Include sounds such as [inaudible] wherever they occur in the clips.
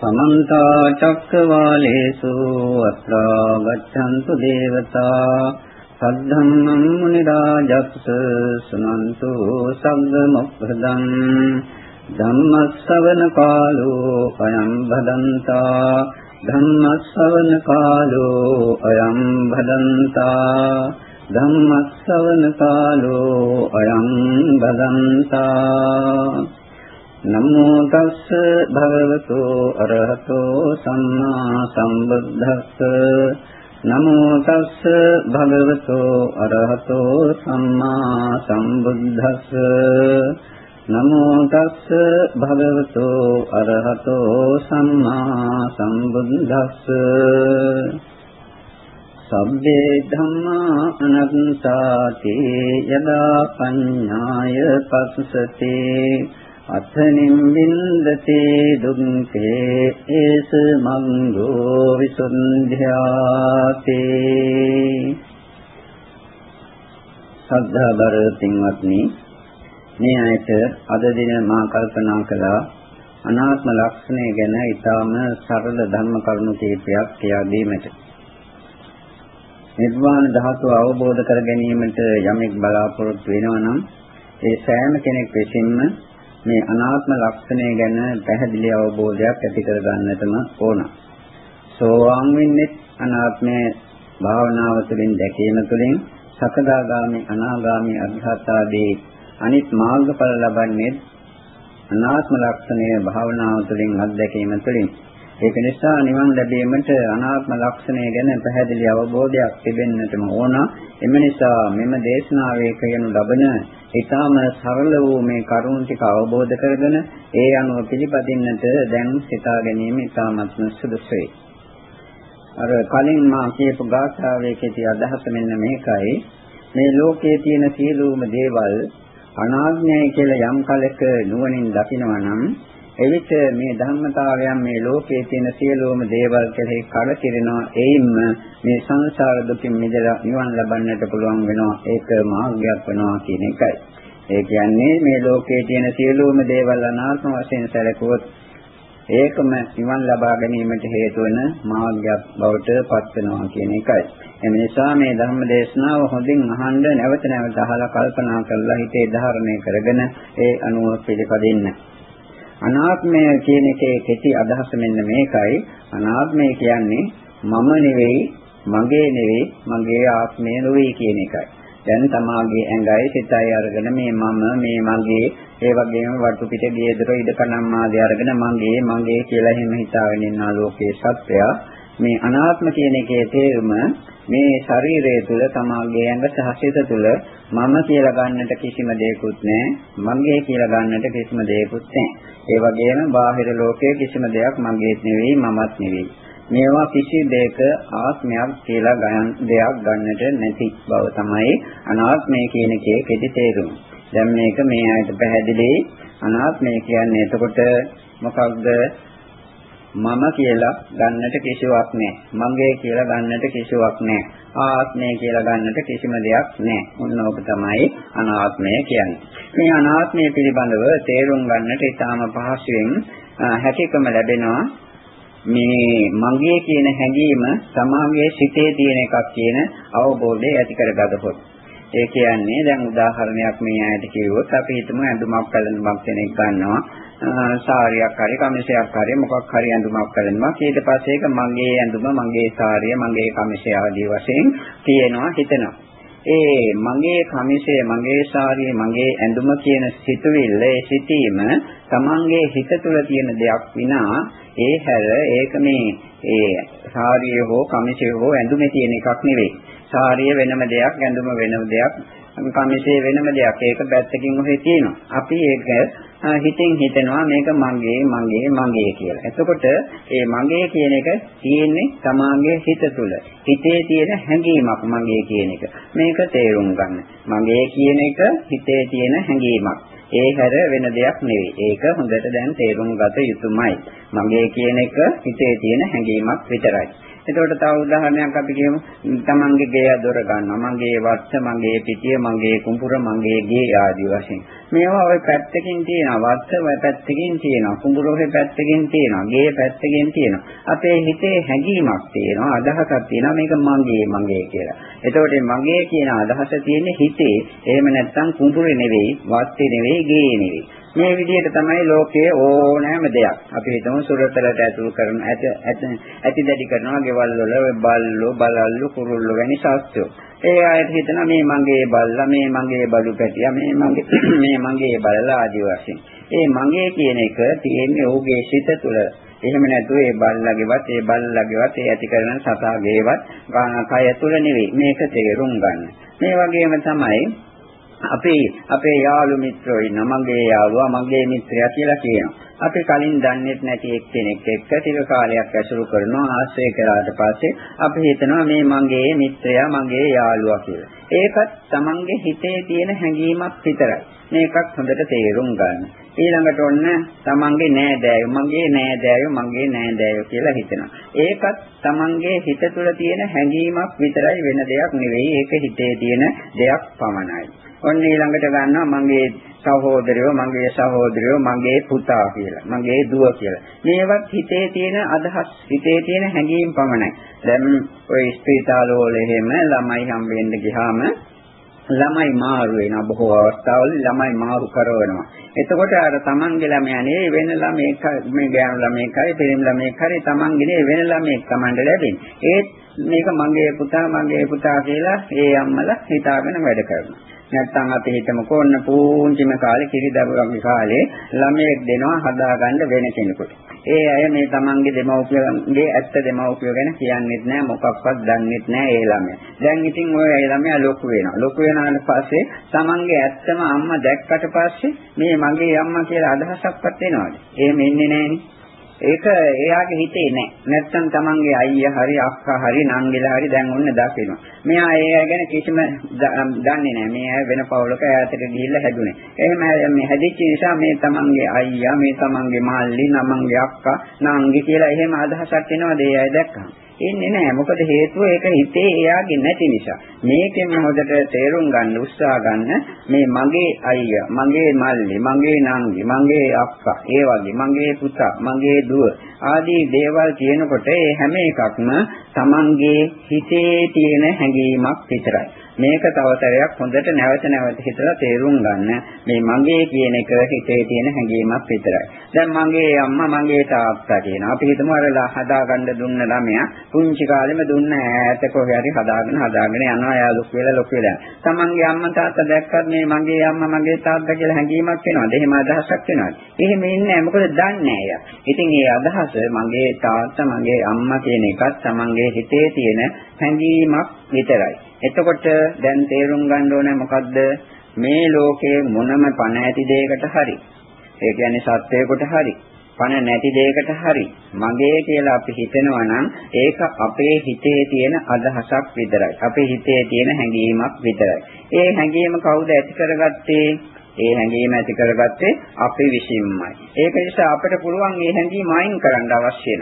समन्ता चक्रवालेषु अत्रा गच्छन्तु देवता सद्धम्मम् मुनिराजप्स शृणन्तु सद्गमुप्रदम् धम्मसवनकालो अयम् भदन्ता धम्मसवनकालो अयम् भदन्ता धम्मसवनकालो अयम् भदन्ता නමෝ තස්ස භගවතු අරහතෝ සම්මා සම්බුද්දස්ස. නමෝ තස්ස භගවතු අරහතෝ සම්මා සම්බුද්දස්ස. නමෝ තස්ස භගවතු අරහතෝ සම්මා සම්බුද්දස්ස. සබ්බේ ධම්මා අනත්තාති යදා පඤ්ඤාය පස්සති. අතනින් බින්දති දුක්ඛේ ඒස මංගෝ විසුද්ධ්‍යාති. සද්ධා බර පින්වත්නි මේ ඇයට අද දින මා කල්පනා කළා අනාත්ම ලක්ෂණය ගැන ඊටාම සරල ධර්ම කරුණු කීපයක් කියා දීමට. නිර්වාණ ධාතුව අවබෝධ කර ගැනීමට යමෙක් බලාපොරොත්තු වෙනවා නම් ඒ සෑම කෙනෙක් විසින්ම මේ අනාත්ම ලක්ෂණය ගැන පැහැදිලි අවබෝධයක් ඇති කර ගන්නටම ඕන. සෝවාන් වෙන්නේ අනාත්මයේ භාවනාව තුළින් දැකීම තුළින් සකදාගාමි අනාගාමි අධ්‍යාත්මාදී අනිත් මාර්ගඵල ලබන්නේ අනාත්ම ලක්ෂණය භාවනාව තුළින් අත්දැකීම තුළින් ඒක නිසා නිවන් ලැබීමට අනාත්ම ලක්ෂණය ගැන පැහැදිලි අවබෝධයක් තිබෙන්නටම ඕන. එම නිසා මෙම දේශනාවේ කියනු ලබන ඊටාම සරල වූ මේ කරුණ ටික අවබෝධ කරගෙන ඒ අනුව පිළිපදින්නට දැන් සිතා ගැනීම ඊටාමත්ම සුදුසුයි. අර කලින් මා කියපු ගාථාවේ කෙටි අදහස මෙන්න මේකයි. මේ ලෝකයේ තියෙන සියලුම දේවල් අනාත්මයි කියලා යම් කලක නුවණින් දකිනවා නම් එවිට මේ ධර්මතාවයන් මේ ලෝකයේ තියෙන සියලුම දේවල් කෙරෙහි කලකිරෙනවා එයින්ම මේ සංසාර දුකින් මිදලා නිවන් ලබන්නට පුළුවන් වෙනවා ඒක මාර්ගයක් වෙනවා කියන එකයි. ඒ කියන්නේ මේ ලෝකයේ තියෙන සියලුම දේවල් අනාත්ම වශයෙන් සැලකුවොත් ඒකම නිවන් ලබා ගැනීමට හේතු වෙන මාර්ගයක් බවට පත් වෙනවා කියන එකයි. එම නිසා මේ ධර්ම දේශනාව හොඳින් අහන්න නැවත නැවත අහලා කල්පනා කරලා හිතේ ධාරණය කරගෙන ඒ අනුව පිළිපදින්න. අනාත්මය කියන එකේ කෙටි අදහස මෙන්න මේකයි. අනාත්මය කියන්නේ මම නෙවෙයි, මගේ නෙවෙයි, මගේ ආත්මය නෙවෙයි කියන එකයි. දැන් තමාගේ ඇඟයි සිතයි අරගෙන මේ මම මේ මගේ ඒ වගේම වටු පිට ගියදර ඉඩකණම් ආදී අරගෙන මගේ මගේ කියලා එහෙම හිතාගෙන ඉන්න ලෝකයේ සත්‍යය මේ අනාත්ම කියන එකේ තේරුම මේ ශරීරය තුළ තමාගේ ඇඟ සහ සිත තුළ මම කියලා ගන්නට කිසිම දෙයක්වත් නැහැ මගේ කියලා ගන්නට කිසිම දෙයක්වත් නැහැ ඒ වගේම බාහිර ලෝකයේ කිසිම දෙයක් මගේ නෙවෙයි මමත් නෙවෙයි. මේවා කිසි දෙයක ආත්මයක් කියලා ගන්න දෙයක් ගන්නට නැති බව තමයි අනාත්මය කියන එකේ කෙටි තේරුම. දැන් මේක මේ ආයත පැහැදිලි අනාත්මය කියන්නේ එතකොට මොකක්ද? මම කියලා ගන්නට කිසිවක් නැහැ. මගේ කියලා ගන්නට කිසිවක් නැහැ. ආත්මය කියලා ගන්නට කිසිම දෙයක් නැහැ. මොන ඕක තමයි අනාත්මය කියන්නේ. මේ අනාත්මය පිළිබඳව තේරුම් ගන්නට ඉතාම පහසුවෙන් හැකියකම ලැබෙනවා. මේ මගේ කියන හැඟීම සමාගයේ සිතේ තියෙන එකක් කියන අවබෝධය ඇති කරගත්තොත් ඒ කියන්නේ දැන් උදාහරණයක් මේ ඇයිද කිව්වොත් අපි හිතමු ඇඳුමක් පැළඳුමක් කෙනෙක් ගන්නවා සාරියක් හරි කමිසයක් හරි මොකක් හරි ඇඳුමක් කරනවා ඊට පස්සේ ඒක මගේ ඇඳුම මගේ සාරිය මගේ කමිසය ආදී වශයෙන් තියෙනවා හිතනවා ඒ මගේ කමිසය මගේ සාරිය මගේ ඇඳුම කියන සිතුවිල්ල ඒ සිටීම තමන්ගේ හිත තුළ තියෙන දෙයක් විනා ඒ හැර ඒක මේ ඒ සාරිය හෝ කමිසය හෝ ඇඳුමේ තියෙන එකක් නෙවෙයි සාරිය වෙනම දෙයක් ඇඳුම වෙනම දෙයක් කමිසේ වෙනම දෙයක්. ඒක පැත්තකින් ඔහේ තියෙනවා. අපි ඒක හිතෙන් හිතනවා මේක මගේ මගේ මගේ කියලා. එතකොට ඒ මගේ කියන එක තියෙන්නේ තමාගේ හිත තුළ. හිතේ තියෙන හැඟීමක් මගේ කියන එක. මේක තේරුම් ගන්න. මගේ කියන එක හිතේ තියෙන හැඟීමක්. ඒ හැර වෙන දෙයක් නෙවෙයි. ඒක හොඳට දැන් තේරුම් ගත යුතුමයි. මගේ කියන එක හිතේ තියෙන හැඟීමක් විතරයි. එතකොට තව උදාහරණයක් අපි කියමු. තමන්ගේ ගේ දොර ගන්නවා. මගේ වත්ස, මගේ පිටිය, මගේ කුඹුර, මගේ ගේ ආදී වශයෙන්. මේවා ওই පැත්තකින් තියෙනවා. වත්ස පැත්තකින් තියෙනවා. කුඹුර ඔය පැත්තකින් තියෙනවා. ගේ පැත්තකින් තියෙනවා. අපේ හිතේ හැඟීමක් තියෙනවා. අදහසක් තියෙනවා. මේක මගේ මගේ කියලා. එතකොට මගේ කියන අදහස තියෙන්නේ හිතේ. එහෙම නැත්නම් කුඹුරේ නෙවෙයි, වත්තේ නෙවෙයි, ගේ නෙවෙයි. මේ විදිහට තමයි ලෝකයේ ඕනෑම දෙයක්. අපි හිතමු සුරතලට ඇතුළු කරන ඇති දැඩි කරනවා ගෙවල් වල බල්ලෝ බලල්ලු කුරුල්ලෝ වැනි සත්ත්වෝ. ඒ අයට හිතනවා මේ මගේ බල්ලා මේ මගේ බඩු පැටියා මේ මගේ [clears throat] මේ මගේ බලලා ආදි වශයෙන්. ඒ මගේ කියන එක තියෙන්නේ ඔහුගේ සිත තුළ. එහෙම නැතුව ඒ බල්ලගේවත් ඒ බල්ලගේවත් ඒ ඇති කරන සතාගේවත් කය තුළ නෙවෙයි. මේක තේරුම් ගන්න. මේ වගේම තමයි අපේ අපේ යාළු මිත්‍රයෝ ඉන්න මගේ යාළුවා මගේ මිත්‍රයා කියලා කියනවා. අපි කලින් දන්නේත් නැති එක්කෙනෙක් එක්ක ටික කාලයක් ඇසුරු කරනවා ආශ්‍රය කරාට පස්සේ අපි හිතනවා මේ මගේ මිත්‍රයා මගේ යාළුවා කියලා. ඒකත් Tamange හිතේ තියෙන හැඟීමක් විතරයි. මේකත් හොඳට තේරුම් ගන්න. ඊළඟට ඔන්න Tamange නෑදෑයෝ මගේ නෑදෑයෝ මගේ නෑදෑයෝ කියලා හිතනවා. ඒකත් Tamange හිත තුළ තියෙන හැඟීමක් විතරයි වෙන දෙයක් නෙවෙයි. ඒක හිතේ තියෙන දෙයක් පමණයි. ඔන්න ඊළඟට ගන්නවා මගේ සහෝදරයෝ මගේ සහෝදරයෝ මගේ පුතා කියලා මගේ දුව කියලා මේවත් හිතේ තියෙන අදහස් හිතේ තියෙන හැඟීම් පමණයි දැන් ඔය ස්පීතාලවල එහෙම ළමයි හම් වෙන්න ගියාම ළමයි මාරු වෙනවා බොහෝ අවස්ථාවල ළමයි මාරු කරනවා. එතකොට අර තමන්ගේ ළමයා නෙවෙයි වෙන ළමෙක් මේ ගෑනු ළමෙක්යි පිරිමි ළමෙක්යි තමන්ගේ නෙවෙයි වෙන ළමෙක් තමන්ට ලැබෙන්නේ. ඒත් මේක මගේ පුතා මගේ පුතා කියලා ඒ අම්මලා හිතාගෙන වැඩ කරනවා. නැත්තම් අපි හිතමුකෝ ඔන්න පූංචිම කාලේ කිරි දරුවන්ගේ කාලේ ළමයෙක් දෙනවා හදාගන්න වෙන කෙනෙකුට. ඒ අය මේ තමන්ගේ දෙමව්පියන්ගේ ඇත්ත දෙමව්පියෝ ගැන කියන්නේත් නැහැ මොකක්වත් දන්නේත් නැහැ ඒ ළමයා. දැන් ඉතින් ඔය ඒ ළමයා ලොකු වෙනවා. ලොකු වෙනාට පස්සේ තමන්ගේ ඇත්තම අම්මා දැක්කට පස්සේ මේ මගේ අම්මා කියලා අදහසක්වත් එනවද? එහෙම එන්නේ නැහනේ. ඒක එයාගේ හිතේ නෑ. නැත්තම් තමන්ගේ අයියා හරි අක්කා හරි නංගිලා හරි දැන් ඔන්න දකිනවා. මෙයා ඒ අය ගැන කිසිම දන්නේ නෑ. මේ අය වෙන පවුලක ඈතට ගිහිල්ලා හැදුනේ. එහෙම මේ හැදිච්ච නිසා මේ තමන්ගේ අයියා, මේ තමන්ගේ මල්ලි, නමන්ගේ අක්කා, නංගි කියලා එහෙම අදහසක් එනවාද ඒ අය දැක්කම? එන්නේ නැහැ. මොකද හේතුව ඒක හිතේ එයාගේ නැති නිසා. මේකෙන් හොදට තේරුම් ගන්න උත්සාහ ගන්න මේ මගේ අයියා, මගේ මල්ලි, මගේ නංගි, මගේ අක්කා, ඒ වගේ මගේ පුතා, මගේ දුව ආදී දේවල් කියනකොට ඒ හැම එකක්ම Tamanගේ හිතේ තියෙන හැඟීමක් විතරයි. මේක තවතරයක් හොඳට නැවත නැවත හිතලා තේරුම් ගන්න මේ මගේ කියන එක හිතේ තියෙන හැඟීමක් විතරයි. දැන් මගේ අම්මා මගේ තාත්තා කියනවා. අපි හිතමු අර හදාගන්න දුන්න ළමයා පුංචි කාලෙම දුන්න ඈත කොහේ හරි හදාගෙන හදාගෙන යනවා එයා ලොකු වෙලා ලොකු වෙලා. තමන්ගේ අම්මා තාත්තා දැක්කත් මේ මගේ අම්මා මගේ තාත්තා කියලා හැඟීමක් එනවද? එහෙම අදහසක් එනවද? එහෙම ඉන්නේ නැහැ. මොකද දන්නේ නැහැ. ඉතින් මේ අදහස මගේ තාත්තා මගේ අම්මා කියන එකත් තමන්ගේ හිතේ තියෙන හැඟීමක් විතරයි. එතකොට දැන් තේරුම් ගන්න ඕනේ මොකද්ද? මේ ලෝකයේ මොනම පණ ඇති දෙයකට හරි. ඒ කියන්නේ සත්‍යයකට හරි. පණ නැති දෙයකට හරි. මගේ කියලා අපි හිතනවා නම් ඒක අපේ හිතේ තියෙන අදහසක් විතරයි. අපේ හිතේ තියෙන හැඟීමක් විතරයි. ඒ හැඟීම කවුද ඇති කරගත්තේ? ඒ හැඟීම ඇති කරගත්තේ අපි විසින්මයි. ඒක නිසා අපිට පුළුවන් මේ හැඟීම අයින් කරන්න අවශ්‍ය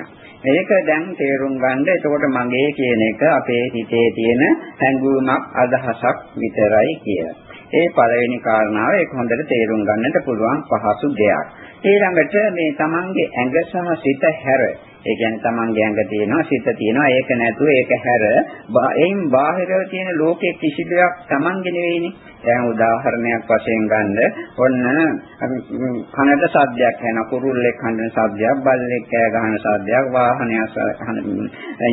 මේක දැන් තේරුම් ගන්න. එතකොට මගේ කියන එක අපේ හිතේ තියෙන හැඟීමක් අදහසක් විතරයි කියලා. ඒ පළවෙනි කාරණාව ඒක හොඳට තේරුම් ගන්නට පුළුවන් පහසු දෙයක්. ඊළඟට මේ තමන්ගේ ඇඟ සහ සිත හැර ඒ කියන්නේ තමන්ගේ ඇඟ තියෙනවා සිත තියෙනවා ඒක නැතුව ඒක හැර. එයින් බාහිරව තියෙන ලෝකයේ කිසි දෙයක් තමන්ගේ නෙවෙයිනේ. දැන් උදාහරණයක් වශයෙන් ගන්න. ඔන්න කනට සද්දයක් ඇහෙන කුරුල්ලෙක් හඬන සද්දයක් බල්ලෙක් කෑ ගහන සද්දයක් වාහනයක්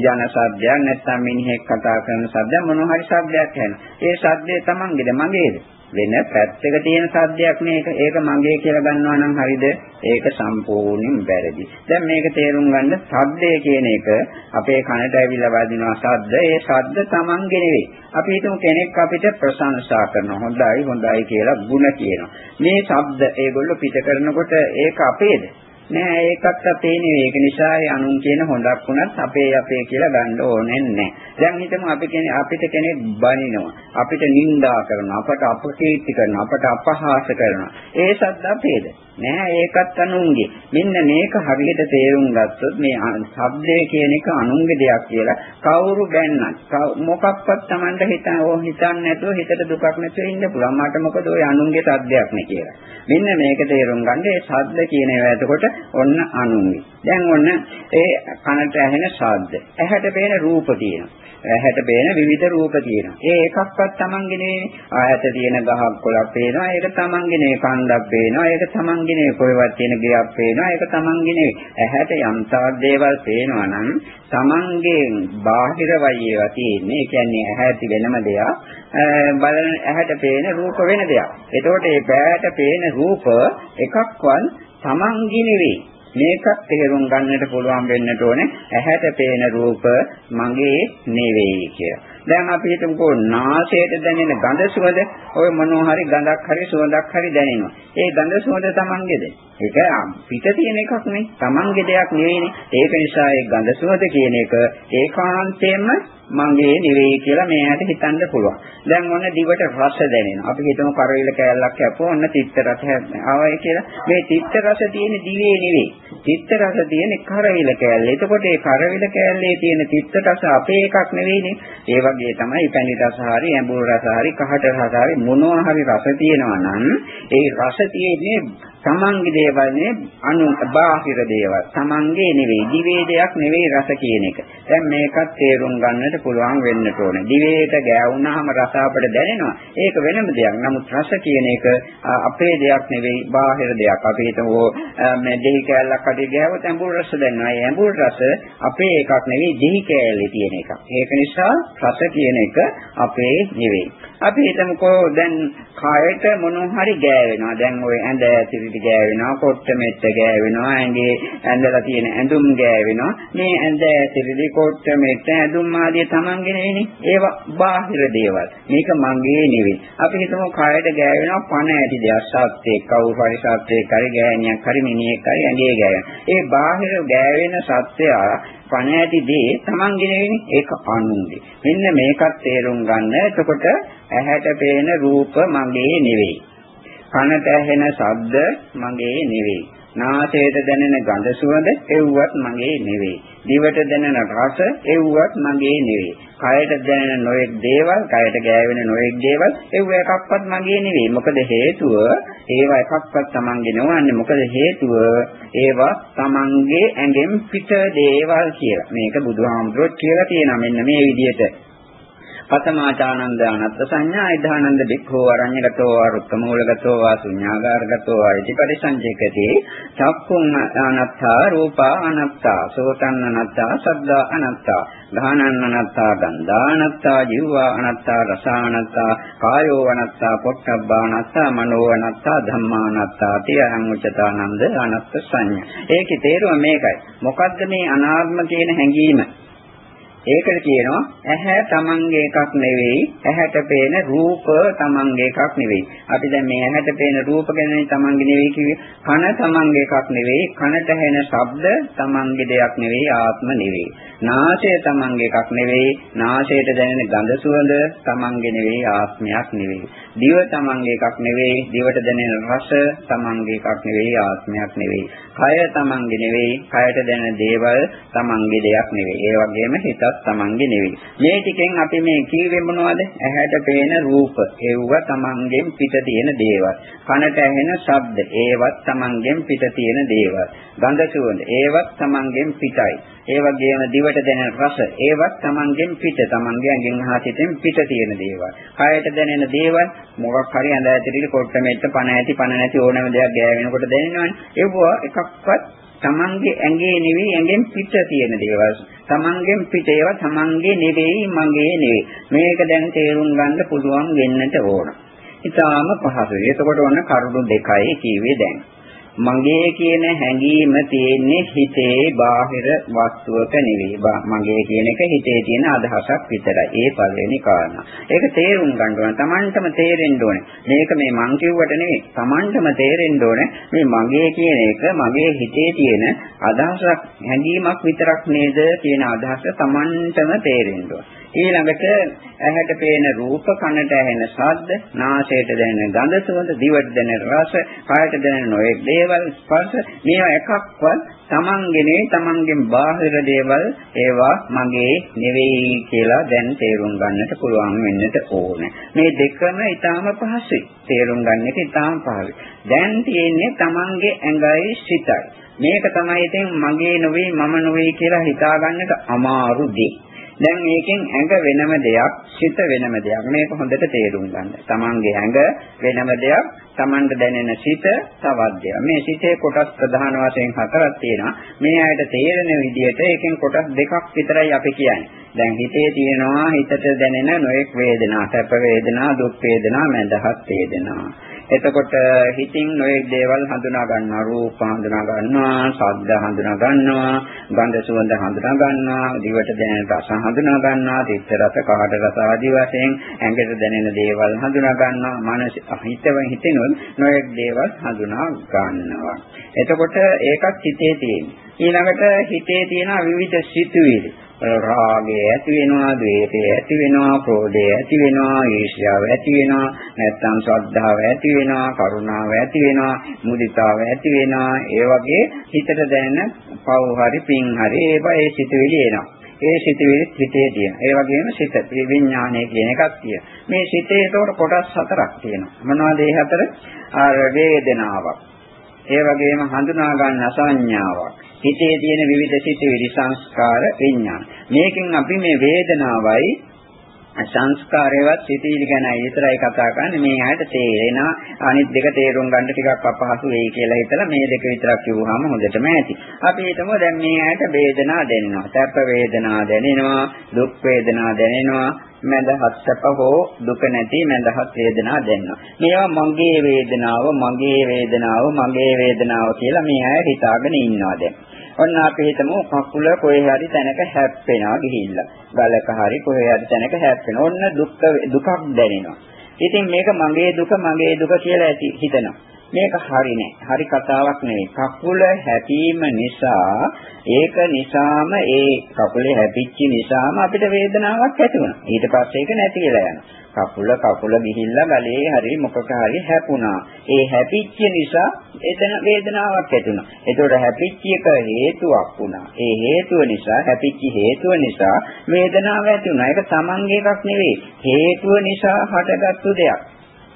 යන සද්දයක් නැත්නම් මිනිහෙක් කතා කරන සද්දයක් මොන හරි සද්දයක් ඇහෙන ඒ සද්දේ තමන්ගේද මගේද? වෙන පැත්තක තියෙන සද්දයක් මේක. ඒක මගේ කියලා ගන්නවා නම් හරිද? ඒක සම්පූර්ණයෙන් වැරදි. දැන් මේක තේරුම් ගන්න සද්දය කියන එක අපේ කනට ඇවිල්ලා වදිනවා සද්ද. ඒ සද්ද තමන්ගේ නෙවෙයි. අපි හිතමු කෙනෙක් අපිට ප්‍රශංසා කරනවා. හොඳයි හොඳයි කියලා ಗುಣ කියනවා. මේ ශබ්ද ඒගොල්ලෝ පිට කරනකොට ඒක අපේද? නෑ ඒකත් අපේ නෙවෙයි. ඒක නිසා ඒ අනුන් කියන හොඳක් වුණත් අපේ අපේ කියලා ගන්න ඕනේ නෑ. දැන් හිතමු අපි කෙනෙක් අපිට කෙනෙක් බනිනවා. අපිට නිඳා කරනවා. අපට අපකීර්ති කරනවා. අපට අපහාස කරනවා. ඒ සද්ද අපේද? නෑ ඒකත් අනුන්ගේ. මෙන්න මේක හරියට තේරුම් ගත්තොත් මේ ශබ්දය කියන එක අනුන්ගේ දෙයක් කියලා කවුරු බැන්නත් මොකක්වත් Tamanට හිතන ඕ හිතන්නේ නැතුව හිතට දුකක් නැතුව ඉන්න පුළුවන්. මට මොකද ඔය අනුන්ගේ සද්දයක් නේ කියලා. මෙන්න මේක තේරුම් ගන්න ඒ ශබ්ද කියන ඒවා එතකොට ඔන්න අනුන්ගේ. දැන් ඔන්න ඒ කනට ඇහෙන ශබ්ද. ඇහැට පේන රූප තියෙනවා. ඇහැට පේන විවිධ රූප තියෙනවා. ඒ එකක්වත් Tamange නෙවෙයි. ආයත තියෙන ගහක් කොළක් පේනවා. ඒක Tamange නෙවෙයි. කණ්ඩක් පේනවා. ඒක Tamange නෙවෙයි. කොහෙවත් තියෙන ගයක් පේනවා. ඒක Tamange නෙවෙයි. ඇහැට යම් තාක් දේවල් පේනවා නම් Tamange බාහිර වයියවා තියෙන්නේ. ඒ කියන්නේ ඇහැටි වෙනම දෙයක්. බලන ඇහැට පේන රූප වෙන දෙයක්. එතකොට මේ බෑට පේන රූප එකක්වත් Tamange නෙවෙයි. මේකත් තේරුම් ගන්නට පුළුවන් වෙන්නට ඕනේ ඇහැට පේන රූප මගේ නෙවෙයි කියලා. දැන් අපි හිතමුකෝ නාසයට දැනෙන ගඳ සුවඳ ඔය මොනවා හරි ගඳක් හරි සුවඳක් හරි දැනෙනවා. ඒ ගඳ සුවඳ තමන්ගේද? ඒක පිට තියෙන එකක් නෙවෙයි. තමන්ගේ දෙයක් නෙවෙයිනේ. ඒක නිසා ඒ ගඳ සුවඳ කියන එක ඒකාන්තයෙන්ම මගේ නෙවෙයි කියලා මෙයාට හිතන්න පුළුවන්. දැන් ඔන්න දිවට රස දැනෙනවා. අපි හිතමු කරවිල කෑල්ලක් කැපුවා ඔන්න තිත්ත රස ආවයි කියලා. මේ තිත්ත රස තියෙන දිවේ නෙවෙයි. තිත්ත රස තියෙන කරවිල කෑල්ල. එතකොට මේ කරවිල කෑල්ලේ තියෙන තිත්ත රස අපේ එකක් නෙවෙයිනේ. ඒ වගේ තමයි පැණි රස හරි, ඇඹුල් රස හරි, කහට රස හරි මොනවා හරි රස තියෙනවා නම් ඒ රස තියෙන්නේ තමන්ගේ දේවල් නේ අනු බාහිර දේවල්. තමන්ගේ නෙවෙයි. දිවේ දෙයක් නෙවෙයි රස කියන එක. දැන් මේකත් තේරුම් ගන්නට පුළුවන් වෙන්නට ඕනේ. දිවේට ගෑවුනහම රස අපට දැනෙනවා. ඒක වෙනම දෙයක්. නමුත් රස කියන එක අපේ දෙයක් නෙවෙයි බාහිර දෙයක්. අපි හිතමු මේ දෙහි කෑල්ලක් අඩේ ගෑවොත් ඇඹුල් රස දැනෙනවා. ඒ ඇඹුල් රස අපේ එකක් නෙවෙයි දෙහි කෑල්ලේ තියෙන එකක්. ඒක නිසා රස කියන එක අපේ නෙවෙයි. අපි හිතමුකෝ දැන් කායයට මොනවා හරි ගෑවෙනවා. දැන් ওই ඇඳ ඇතිරිලි ගෑවෙනවා, කොට්ට මෙට්ට ගෑවෙනවා, ඇඟේ ඇඳලා තියෙන ඇඳුම් ගෑවෙනවා. මේ ඇඳ ඇතිරිලි කොට්ට මෙට්ට ඇඳුම් ආදී තමන්ගේ නෙවෙයිනේ. ඒවා බාහිර දේවල්. මේක මගේ නෙවෙයි. අපි හිතමු කායයට ගෑවෙනවා පණ ඇති දෙයක්. සත්‍යයක්, කවුරු හරි සත්‍යයක්, හරි ගෑණියක්, හරි මිනිහෙක්, හරි ඇඟේ ගෑවෙනවා. ඒ බාහිර ගෑවෙන සත්‍යය පණ ඇති දේ තමන්ගේ නෙවෙයිනේ. ඒක අනුන්ගේ. මෙන්න මේකත් තේරුම් ගන්න. එතකොට ඇහැට පේන රූප මගේ නෙවෙයි. කනට ඇහෙන ශබ්ද මගේ නෙවෙයි. නාසයට දැනෙන ගඳ සුවඳ එව්වත් මගේ නෙවෙයි. දිවට දැනෙන රස එව්වත් මගේ නෙවෙයි. කයට දැනෙන නොයෙක් දේවල්, කයට ගෑවෙන නොයෙක් දේවල් එව්ව එකක්වත් මගේ නෙවෙයි. මොකද හේතුව ඒවා එකක්වත් Tamange නොවන්නේ. මොකද හේතුව ඒවා Tamange ඇඟෙන් පිට දේවල් කියලා. මේක බුදුහාමුදුරුවෝ කියලා තියෙනවා. මෙන්න මේ විදිහට පතමාචානන්ද අනත්ත සංඥා ඉදානන්ද බික්ඛෝ අරඤ්‍යගතෝ රුක්කමූලගතෝ වා ශුඤ්ඤාගාරගතෝ ආයති පරිසංජේකති. චක්කුං අනත්තා රූපා අනත්තා සෝතං අනත්තා සද්දා අනත්තා ධානං අනත්තා ගන්ධා අනත්තා ජීවා අනත්තා රස අනත්තා කායෝ අනත්තා පොට්ටබ්බා අනත්තා මනෝ අනත්තා ධම්මා අනත්තා තියං උචතානන්ද අනත්ත සංඥා. ඒකේ තේරුම මේකයි. මොකද්ද මේ අනාත්ම කියන හැඟීම? ඒකට කියනවා ඇහැ තමන්ගේ එකක් නෙවෙයි ඇහැට පේන රූප තමන්ගේ එකක් නෙවෙයි. අපි දැන් මේ ඇහැට පේන රූප ගැන තමන්ගේ නෙවෙයි කිව්වේ. කන තමන්ගේ එකක් නෙවෙයි. කනට ඇහෙන ශබ්ද තමන්ගේ දෙයක් නෙවෙයි ආත්ම නෙවෙයි. නාසය තමන්ගේ එකක් නෙවෙයි. නාසයට දැනෙන ගඳ සුවඳ තමන්ගේ නෙවෙයි ආත්මයක් නෙවෙයි. දිව තමන්ගේ එකක් නෙවෙයි. දිවට දැනෙන රස තමන්ගේ එකක් නෙවෙයි ආත්මයක් නෙවෙයි. කය තමන්ගේ නෙවෙයි. කයට දැනෙන දේවල් තමන්ගේ දෙයක් නෙවෙයි. ඒ වගේම හිතත් තමන්ගේ නෙවෙයි. මේ ටිකෙන් අපි මේ කීවේ මොනවද? ඇහැට පේන රූප. ඒව තමන්ගෙන් පිට තියෙන දේවල්. කනට ඇහෙන ශබ්ද. ඒවත් තමන්ගෙන් පිට තියෙන දේවල්. ගන්ධ සුවඳ. ඒවත් තමන්ගෙන් පිටයි. ඒ වගේම දිවට දැනෙන රස. ඒවත් තමන්ගෙන් පිට. තමන්ගේ ඇඟෙන් හා සිතෙන් පිට තියෙන දේවල්. කයට දැනෙන දේවල් මොකක් හරි ඇඳ ඇතිරිලි කොට්ට මෙට්ට පණ ඇති පණ නැති ඕනෑම දෙයක් ගෑවෙනකොට දැනෙනවනේ. ඒව එකක්වත් තමන්ගේ ඇඟේ නෙවෙයි ඇඟෙන් පිට තියෙන දේවල්. තමන්ගෙන් පිට ඒවා තමන්ගේ නෙවෙයි මගේ නෙවෙයි. මේක දැන් තේරුම් ගන්න පුළුවන් වෙන්නට ඕන. ඊටාම පහසුයි. එතකොට ඔන්න කරුණු දෙකයි කියුවේ දැන්. මගේ කියන හැඟීම තියෙන්නේ හිතේ බාහිර වස්තුවක නෙවෙයි. මගේ කියන එක හිතේ තියෙන අදහසක් විතරයි. ඒ පළවෙනි කාරණා. ඒක තේරුම් ගන්න ඕන. Tamanටම තේරෙන්න ඕනේ. මේක මේ මං කිව්වට නෙවෙයි. Tamanටම තේරෙන්න ඕනේ. මේ මගේ කියන එක මගේ හිතේ තියෙන අදහසක් හැඟීමක් විතරක් නේද කියන අදහස Tamanටම තේරෙන්න ඕනේ. ඊළඟට ඇහැට පේන රූප, කනට ඇහෙන ශබ්ද, නාසයට දැනෙන ගඳ සුවඳ, දිවට දැනෙන රස, කායට දැනෙන නොයෙක් දේවල් ස්පර්ශ මේවා එකක්වත් තමන්ගේ නෙවෙයි තමන්ගෙන් බාහිර දේවල් ඒවා මගේ නෙවෙයි කියලා දැන් තේරුම් ගන්නට පුළුවන් වෙන්නට ඕනේ. මේ දෙකම ඊටාම පහසුයි. තේරුම් ගන්න එක ඊටාම පහසුයි. දැන් තියෙන්නේ තමන්ගේ ඇඟයි සිතයි. මේක තමයි ඉතින් මගේ නෙවෙයි මම නෙවෙයි කියලා හිතා ගන්නට අමාරු දෙයක්. දැන් මේකෙන් ඇඟ වෙනම දෙයක්, සිත වෙනම දෙයක්. මේක හොඳට තේරුම් ගන්න. තමන්ගේ ඇඟ වෙනම දෙයක්, තමන්ට දැනෙන සිත තවත් දෙයක්. මේ සිතේ කොටස් ප්‍රධාන වශයෙන් හතරක් තියෙනවා. මේ ආයත තේරෙන විදිහට ඒකෙන් කොටස් දෙකක් විතරයි අපි කියන්නේ. දැන් හිතේ තියෙනවා හිතට දැනෙන නොඑක් වේදනා, සැප වේදනා, දුක් වේදනා, මඳහත් වේදනා. එතකොට හිතින් නොයෙක් දේවල් හඳුනා ගන්නවා. රූප හඳුනා ගන්නවා ශබ්ද හඳුනා ගන්නවා ගන්ධ සුවඳ හඳුනා ගන්නවා දිවට දැනෙන රස හඳුනා ගන්නවා තිත්ත රස කාට රස ආදී වශයෙන් ඇඟට දැනෙන දේවල් හඳුනා ගන්නවා. මනස හිතවෙන් හිතෙනොත් නොයෙක් දේවල් හඳුනා ගන්නවා. එතකොට ඒකත් හිතේ තියෙන ඊළඟට හිතේ තියෙන විවිධ සිතුවිලි. රාගය ඇති වෙනවා, ද්වේෂය ඇති වෙනවා, ක්‍රෝධය ඇති වෙනවා, ඊර්ෂ්‍යාව ඇති වෙනවා, නැත්නම් ශ්‍රද්ධාව ඇති වෙනවා, කරුණාව ඇති වෙනවා, මුදිතාව ඇති වෙනවා. ඒ වගේ හිතට දැනෙන පව් හරි පිං හරි ඒවා ඒ සිතුවිලි එනවා. ඒ සිතුවිලි හිතේ තියෙන. ඒ වගේම සිත විඥානය කියන එකක් තියෙන. මේ සිතේ ඒතකොට කොටස් හතරක් තියෙනවා. මොනවද ඒ හතර? ආ වේදනාවක්. ඒ වගේම හඳුනා ගන්න සංඥාවක්. හිතේ තියෙන විවිධ සිතුවිලි සංස්කාර විඥාන. මේකෙන් අපි මේ වේදනාවයි සංස්කාරයවත් සිතීලි ගැනයි විතරයි කතා කරන්නේ මේ ආයත තේරෙන අනිත් දෙක තේරුම් ගන්න ටිකක් අපහසු වෙයි කියලා හිතලා මේ දෙක විතරක් කිව්වහම හොඳටම ඇති. අපි හිතමු දැන් මේ ආයත වේදනා දැනෙනවා. සැප වේදනා දැනෙනවා, දුක් වේදනා දැනෙනවා, මඳහත් සැප හෝ දුක නැති මඳහත් වේදනා දැනෙනවා. මේවා මගේ වේදනාව, මගේ වේදනාව, මගේ වේදනාව කියලා මේ අය හිතාගෙන ඉන්නවා දැන්. ඔන්න අපි හිතමු කකුල කොහේ හරි තැනක හැප්පෙනවා ගිහිල්ලා. ගලක හරි කොහේ හරි තැනක හැප්පෙනවා. ඔන්න දුක් දුකක් දැනෙනවා. ඉතින් මේක මගේ දුක මගේ දුක කියලා ඇති හිතනවා. මේක හරි නෑ. හරි කතාවක් නෙවෙයි. කකුල හැපීම නිසා ඒක නිසාම ඒ කකුලේ හැපිච්ච නිසාම අපිට වේදනාවක් ඇති වුණා. ඊට පස්සේ ඒක නැති වෙලා යනවා. කකුල කකුල ගිහිල්ලා ගලේ හරි මොකක හරි හැපුණා. ඒ හැපිච්ච නිසා එතන වේදනාවක් ඇතිුණා. ඒතකොට හැපිච්ච එක හේතුවක් වුණා. ඒ හේතුව නිසා හැපිච්ච හේතුව නිසා වේදනාවක් ඇති වුණා. ඒක තමන්ගේ එකක් නෙවෙයි. හේතුව නිසා හටගත්තු දෙයක්.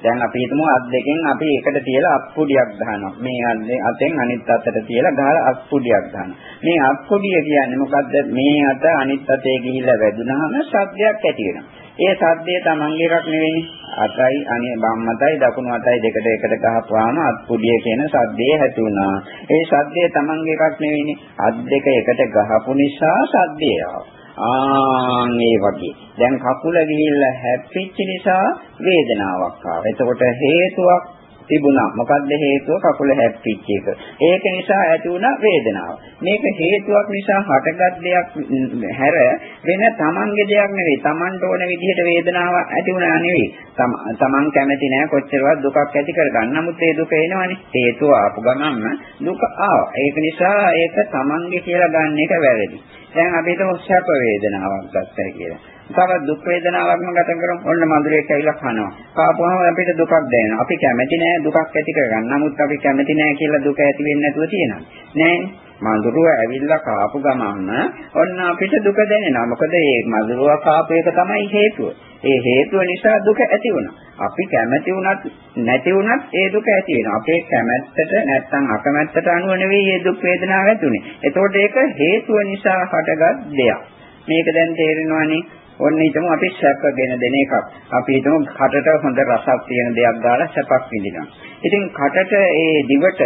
දැන් අපි හිතමු අත් දෙකෙන් අපි එකට තියලා අප්පුඩියක් ගන්නවා. මේ අතෙන් අනිත් අතට තියලා ගහලා අප්පුඩියක් ගන්නවා. මේ අප්පුඩිය කියන්නේ මොකද්ද? මේ අත අනිත් අතේ ගිහිල්ලා වැදුනහම ශබ්දයක් ඇති වෙනවා. ඒ සද්දය තමන්ගේ එකක් නෙවෙයි. අතයි අනේ බම්මතයි දකුණු අතයි දෙකට එකට ගහපුවාම අත්පුඩිය කියන සද්දේ ඇති වුණා. ඒ සද්දය තමන්ගේ එකක් නෙවෙයිනේ. අත් දෙක එකට ගහපු නිසා සද්දය ආන් ඒ වගේ. දැන් කකුල ගිහිල්ලා හැප්පිච්ච නිසා වේදනාවක් ආවා. එතකොට හේතුවක් තිබුණා. මොකද්ද හේතුව? කකුල හැප්පිච්ච එක. ඒක නිසා ඇති වුණ වේදනාව. මේක හේතුවක් නිසා හටගත් දෙයක් හැර වෙන තමන්ගේ දෙයක් නෙවෙයි. තමන්ට ඕන විදිහට වේදනාව ඇති වුණා නෙවෙයි. තමන් කැමති නෑ කොච්චරවත් දුකක් ඇති කරගන්න. නමුත් ඒ දුක එනවනේ. හේතුව ආපු ගමන්ම දුක ආවා. ඒක නිසා ඒක තමන්ගේ කියලා ගන්න එක වැරදි. දැන් අපි හිතමු සැප වේදනාවක් ගන්නයි කියලා. තව දුක් වේදනාවක්ම ගත කරමු. ඔන්න මధుරයක් ඇවිල්ලා කනවා. කාපුවම අපිට දුකක් දැනෙනවා. අපි කැමති නෑ දුකක් ඇති කරගන්න. නමුත් අපි කැමති නෑ කියලා දුක ඇති වෙන්නේ නැතුව තියෙනවා. නෑනේ. මధుරව ඇවිල්ලා කාපු ගමන්ම ඔන්න අපිට දුක දැනෙනවා. මොකද මේ මధుරව කාපු එක තමයි හේතුව. ඒ හේතුව නිසා දුක ඇති වුණා. අපි කැමති වුණත් නැති වුණත් ඒ දුක ඇති වෙනවා. අපේ කැමැත්තට නැත්තම් අකමැත්තට අනුව නෙවෙයි මේ දුක් වේදනාව ඇති උනේ. එතකොට ඒක හේතුව නිසා හටගත් දෙයක්. මේක දැන් තේරෙනවානේ. ඔන්න හිතමු අපි සැපගෙන දෙන එකක්. අපි හිතමු කටට හොඳ රසක් තියෙන දෙයක් දාලා සැපක් විඳිනවා. ඉතින් කටට ඒ දිවට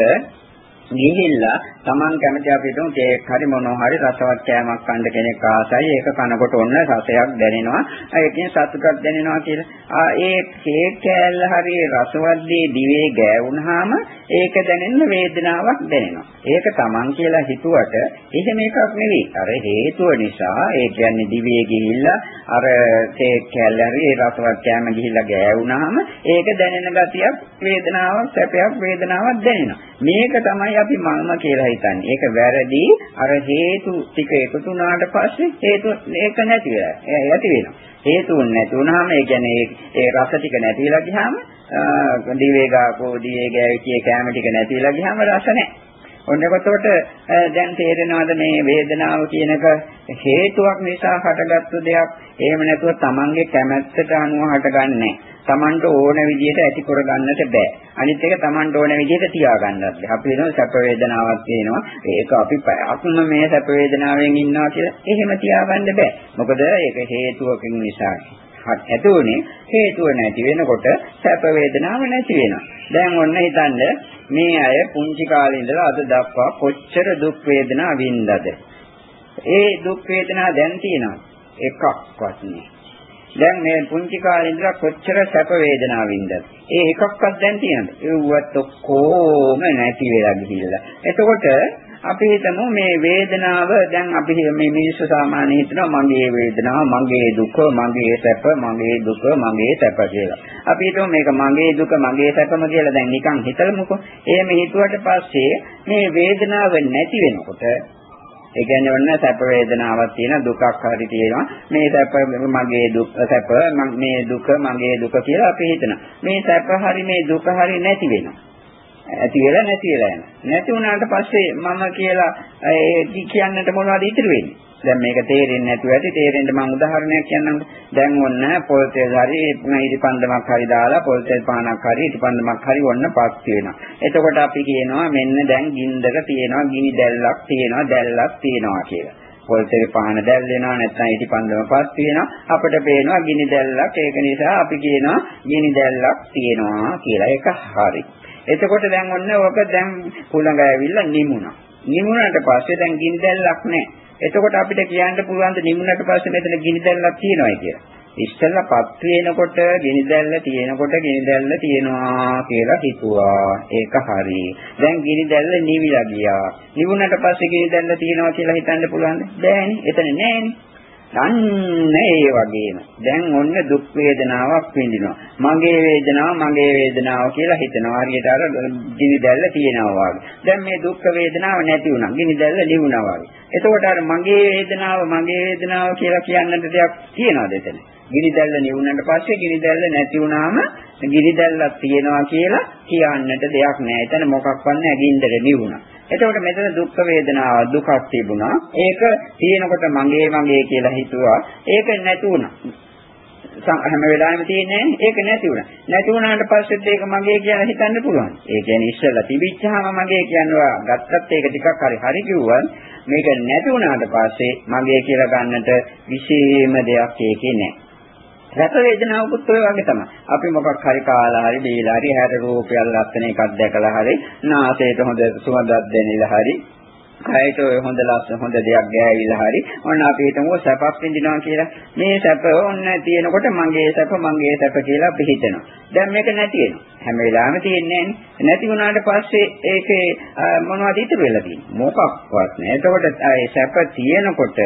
ගිහිල්ලා Taman කැමති අපිට කේක් හරි මොනවා හරි රසවත් කෑමක් කන්න කෙනෙක් ආසයි. ඒක කනකොට ඔන්න රසයක් දැනෙනවා. ඒකෙන් සතුටක් දැනෙනවා කියලා. ආ ඒ කේක් කෑල්ල හරි රසවත් දේ දිවේ ගෑවුනහම ඒක දැනෙන වේදනාවක් දැනෙනවා. ඒක Taman කියලා හිතුවට එහෙම එකක් නෙවෙයි. අර හේතුව නිසා ඒ කියන්නේ දිවේ ගිහිල්ලා අර කේක් කෑල්ල හරි රසවත් කෑම ගිහිල්ලා ගෑවුනහම ඒක දැනෙන ගතියක් වේදනාවක් සැපයක් වේදනාවක් දැනෙනවා. මේක තමයි අපි මම කියලා හිතන්නේ. ඒක වැරදි. අර හේතු ටික එකතු වුණාට පස්සේ හේතු ඒක නැති වෙනවා. ඇති වෙනවා. හේතුන් නැති වුණාම ඒ කියන්නේ ඒ රස ටික නැතිලා ගියාම දිවේගාකෝ දිවේ ගෑවිච්ච කැම ටික නැතිලා ගියාම රස නැහැ. ඔන්න එතකොට දැන් තේරෙනවද මේ වේදනාව කියනක හේතුවක් නිසා හටගත්තු දෙයක්? එහෙම නැතුව Tamange කැමැත්තට අනුව හටගන්නේ Tamanට ඕන විදිහට ඇති කරගන්නට බෑ. අනිත් එක Tamanට ඕන විදිහට තියාගන්නත් බෑ. අපි හිතමු සැප වේදනාවක් තියෙනවා. ඒක අපි පැයක්ම මේ සැප වේදනාවෙන් ඉන්නවා කියලා එහෙම තියාගන්න බෑ. මොකද ඒක හේතුවකින් නිසා. ඇතුනේ හේතුව නැති වෙනකොට සැප වේදනාව නැති වෙනවා. දැන් ඔන්න හිතන්න මේ අය පුංචි කාලේ ඉඳලා අද දක්වා කොච්චර දුක් වේදනා වින්දාද? ඒ දුක් වේදනා දැන් තියෙනවා එකක්වත් නෑ. දැන් මේ පුංචි කාලේ ඉඳලා කොච්චර සැප වේදනා වින්දාද? ඒ එකක්වත් දැන් තියෙනවද? ඒවත් ඔක්කොම නැති වෙලා ගිහිල්ලා. එතකොට අපි හිතමු මේ වේදනාව දැන් අපි මේ මිනිස්සු සාමාන්‍ය හිතනවා මගේ වේදනාව මගේ දුක මගේ සැප මගේ දුක මගේ සැප කියලා. අපි හිතමු මේක මගේ දුක මගේ සැපම කියලා දැන් නිකන් හිතලමුකෝ. එහෙම හිතුවට පස්සේ මේ වේදනාව නැති වෙනකොට ඒ කියන්නේ ඔන්න සැප වේදනාවක් තියෙන දුකක් හරි තියෙනවා මේ සැප මගේ දුක් සැප මේ දුක මගේ දුක කියලා අපි හිතනවා මේ සැප හරි මේ දුක හරි නැති වෙනවා ඇති වෙලා නැති වෙලා යනවා. නැති වුණාට පස්සේ මම කියලා ඒ කියන්නට මොනවද ඉතුරු වෙන්නේ? දැන් මේක තේරෙන්නේ නැතුව ඇති තේරෙන්න මම උදාහරණයක් කියන්නම්. දැන් ඔන්න පොල් තෙල් හරි ඉටිපන්දමක් හරි දාලා පොල් තෙල් පානක් හරි ඉටිපන්දමක් හරි ඔන්න පස් වෙනවා. එතකොට අපි කියනවා මෙන්න දැන් ගින්දක තියෙනවා ගිනි දැල්ලක් තියෙනවා දැල්ලක් තියෙනවා කියලා. පොල් තෙල් පහන දැල් වෙනවා නැත්නම් ඉටිපන්දම පස් තියෙනවා අපිට පේනවා ගිනි දැල්ලක් ඒක නිසා අපි කියනවා ගිනි දැල්ලක් තියෙනවා කියලා. ඒක හරි. එතකොට දැන් ඔන්න ඔක දැන් කුලඟ ඇවිල්ලා නිමුණා. නිමුණාට පස්සේ දැන් ගිනි දැල්ලක් නැහැ. එතකොට අපිට කියන්න පුළුවන් ද නිමුණාට පස්සේ මෙතන ගිනි දැල්ලක් තියෙනවයි කියලා. ඉස්සෙල්ලා පත් වෙනකොට ගිනි දැල්ල තියෙනකොට ගිනි දැල්ල තියෙනවා කියලා හිතුවා. ඒක හරි. දැන් ගිනි දැල්ල නිවිලා ගියා. නිවුණට පස්සේ ගිනි දැල්ල තියෙනවා කියලා හිතන්න පුළුවන්ද? බෑනේ. එතන නෑනේ. අන්න ඒ වගේම දැන් ඔන්න දුක් වේදනාවක් විඳිනවා. මගේ වේදනාව මගේ වේදනාව කියලා හිතනවා. හරියට අර ගිනි දැල්ල තියෙනවා වගේ. දැන් මේ දුක් වේදනාව නැති වුණා. ගිනි දැල්ල නිවුණා වගේ. එතකොට අර මගේ වේදනාව මගේ වේදනාව කියලා කියන්නට දෙයක් තියනවද එතන? ගිනි දැල්ල නිවුණාට පස්සේ ගිනි දැල්ල නැති වුණාම ගිනි දැල්ලක් තියෙනවා කියලා කියන්නට දෙයක් නැහැ. එතන මොකක්වත් නැහැ. ගින්දර නිවුණා. එතකොට මෙතන දුක් වේදනාව දුකක් තිබුණා. ඒක තියෙනකොට මගේ මගේ කියලා හිතුවා. ඒක නැති වුණා. හැම වෙලාවෙම තියෙන්නේ ඒක නැති වුණා. නැති වුණාට පස්සෙත් ඒක මගේ කියලා හිතන්න පුළුවන්. ඒ කියන්නේ ඉස්සෙල්ලා තිබිච්චාම මගේ කියනවා ගත්තත් ඒක ටිකක් හරි හරි කිව්වත් මේක නැති වුණාට පස්සේ මගේ කියලා ගන්නට විශේෂම දෙයක් ඒකේ නැහැ. රස වේදනාවකුත් ඔය වගේ තමයි. අපි මොකක් හරි කාලා හරි දීලා හරි හැර රූපයක් ලස්සන එකක් දැකලා හරි නාසයට හොඳ සුවඳක් දැනෙලා හරි කයට ඔය හොඳ ලස්සන හොඳ දෙයක් ගෑවිලා හරි ඔන්න අපි හිතමු සැපක් විඳිනවා කියලා. මේ සැප ඔන්න තියෙනකොට මගේ සැප මගේ සැප කියලා අපි හිතනවා. දැන් මේක නැති වෙනවා. හැම වෙලාවෙම තියෙන්නේ නැති වුණාට පස්සේ ඒකේ මොනවද ඉතුරු වෙලා තියෙන්නේ? මොකක්වත් නෑ. එතකොට ඒ සැප තියෙනකොට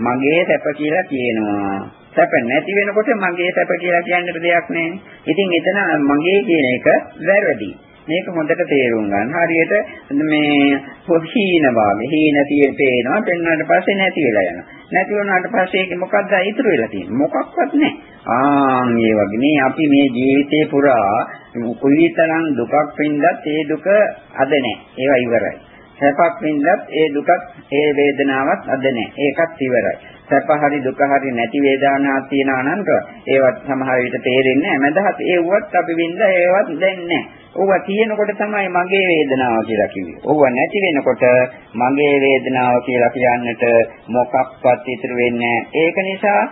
මගේ සැප කියලා කියනවා. සැප නැති වෙනකොට මගේ සැප කියලා කියන්නට දෙයක් නැහැ. ඉතින් එතන මගේ කියන එක වැරදි. මේක හොඳට තේරුම් ගන්න. හරියට මේ හීන වාගේ හීන තියෙ පේනවා. පෙන්වන්නට පස්සේ නැති වෙලා යනවා. නැති වුණාට පස්සේ ඒක මොකක්ද ඉතුරු වෙලා තියෙන්නේ? මොකක්වත් නැහැ. ආන් මේ වගේ මේ අපි මේ ජීවිතේ පුරා කුලිතරම් දුකක් වින්දත් ඒ දුක අද නැහැ. ඒවා ඉවරයි. සැපක් වින්දත් ඒ දුකත් ඒ වේදනාවත් අද නැහැ. ඒකත් ඉවරයි. සැප හරි දුක හරි නැති වේදනාවක් තියනවා නම් ඒවත් සමහර විට තේරෙන්නේ නැහැ. මදහත් ඒවත් අපි වින්ද ඒවත් දැන් නැහැ. ඕවා තියෙනකොට තමයි මගේ වේදනාව කියලා කිව්වේ. ඕවා නැති වෙනකොට මගේ වේදනාව කියලා කියන්නට මොකක්වත් ඉතුරු වෙන්නේ ඒක නිසා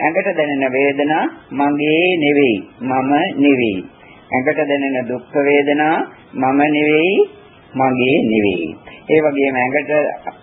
ඇඟට දැනෙන වේදනා මගේ නෙවෙයි. මම නෙවෙයි. ඇඟට දැනෙන දුක් වේදනා මම නෙවෙයි මගේ නෙවෙයි. ඒ වගේම ඇඟට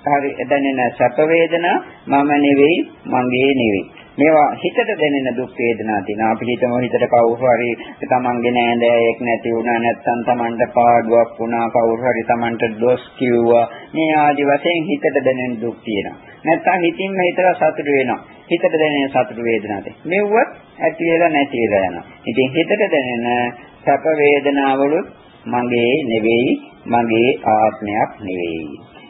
හරි දැනෙන සැප වේදනා මම නෙවෙයි මගේ නෙවෙයි. මේවා හිතට දැනෙන දුක් වේදනා තියෙනවා. අපි හිතමු හිතට කවුරු හරි තමන්ගේ නෑදෑයෙක් නැති වුණා නැත්නම් තමන්ට පාඩුවක් වුණා කවුරු හරි තමන්ට දොස් කිව්වා. මේ ආදි වශයෙන් හිතට දැනෙන දුක් තියෙනවා. නැත්නම් හිතින්ම හිතලා සතුට වෙනවා. හිතට දැනෙන සතුට වේදනාද. මෙව්වත් ඇති වෙලා නැති වෙලා යනවා. ඉතින් හිතට දැනෙන සැප වේදනාවලුත් මගේ නෙවෙයි මගේ ආත්මයක් නෙවෙයි.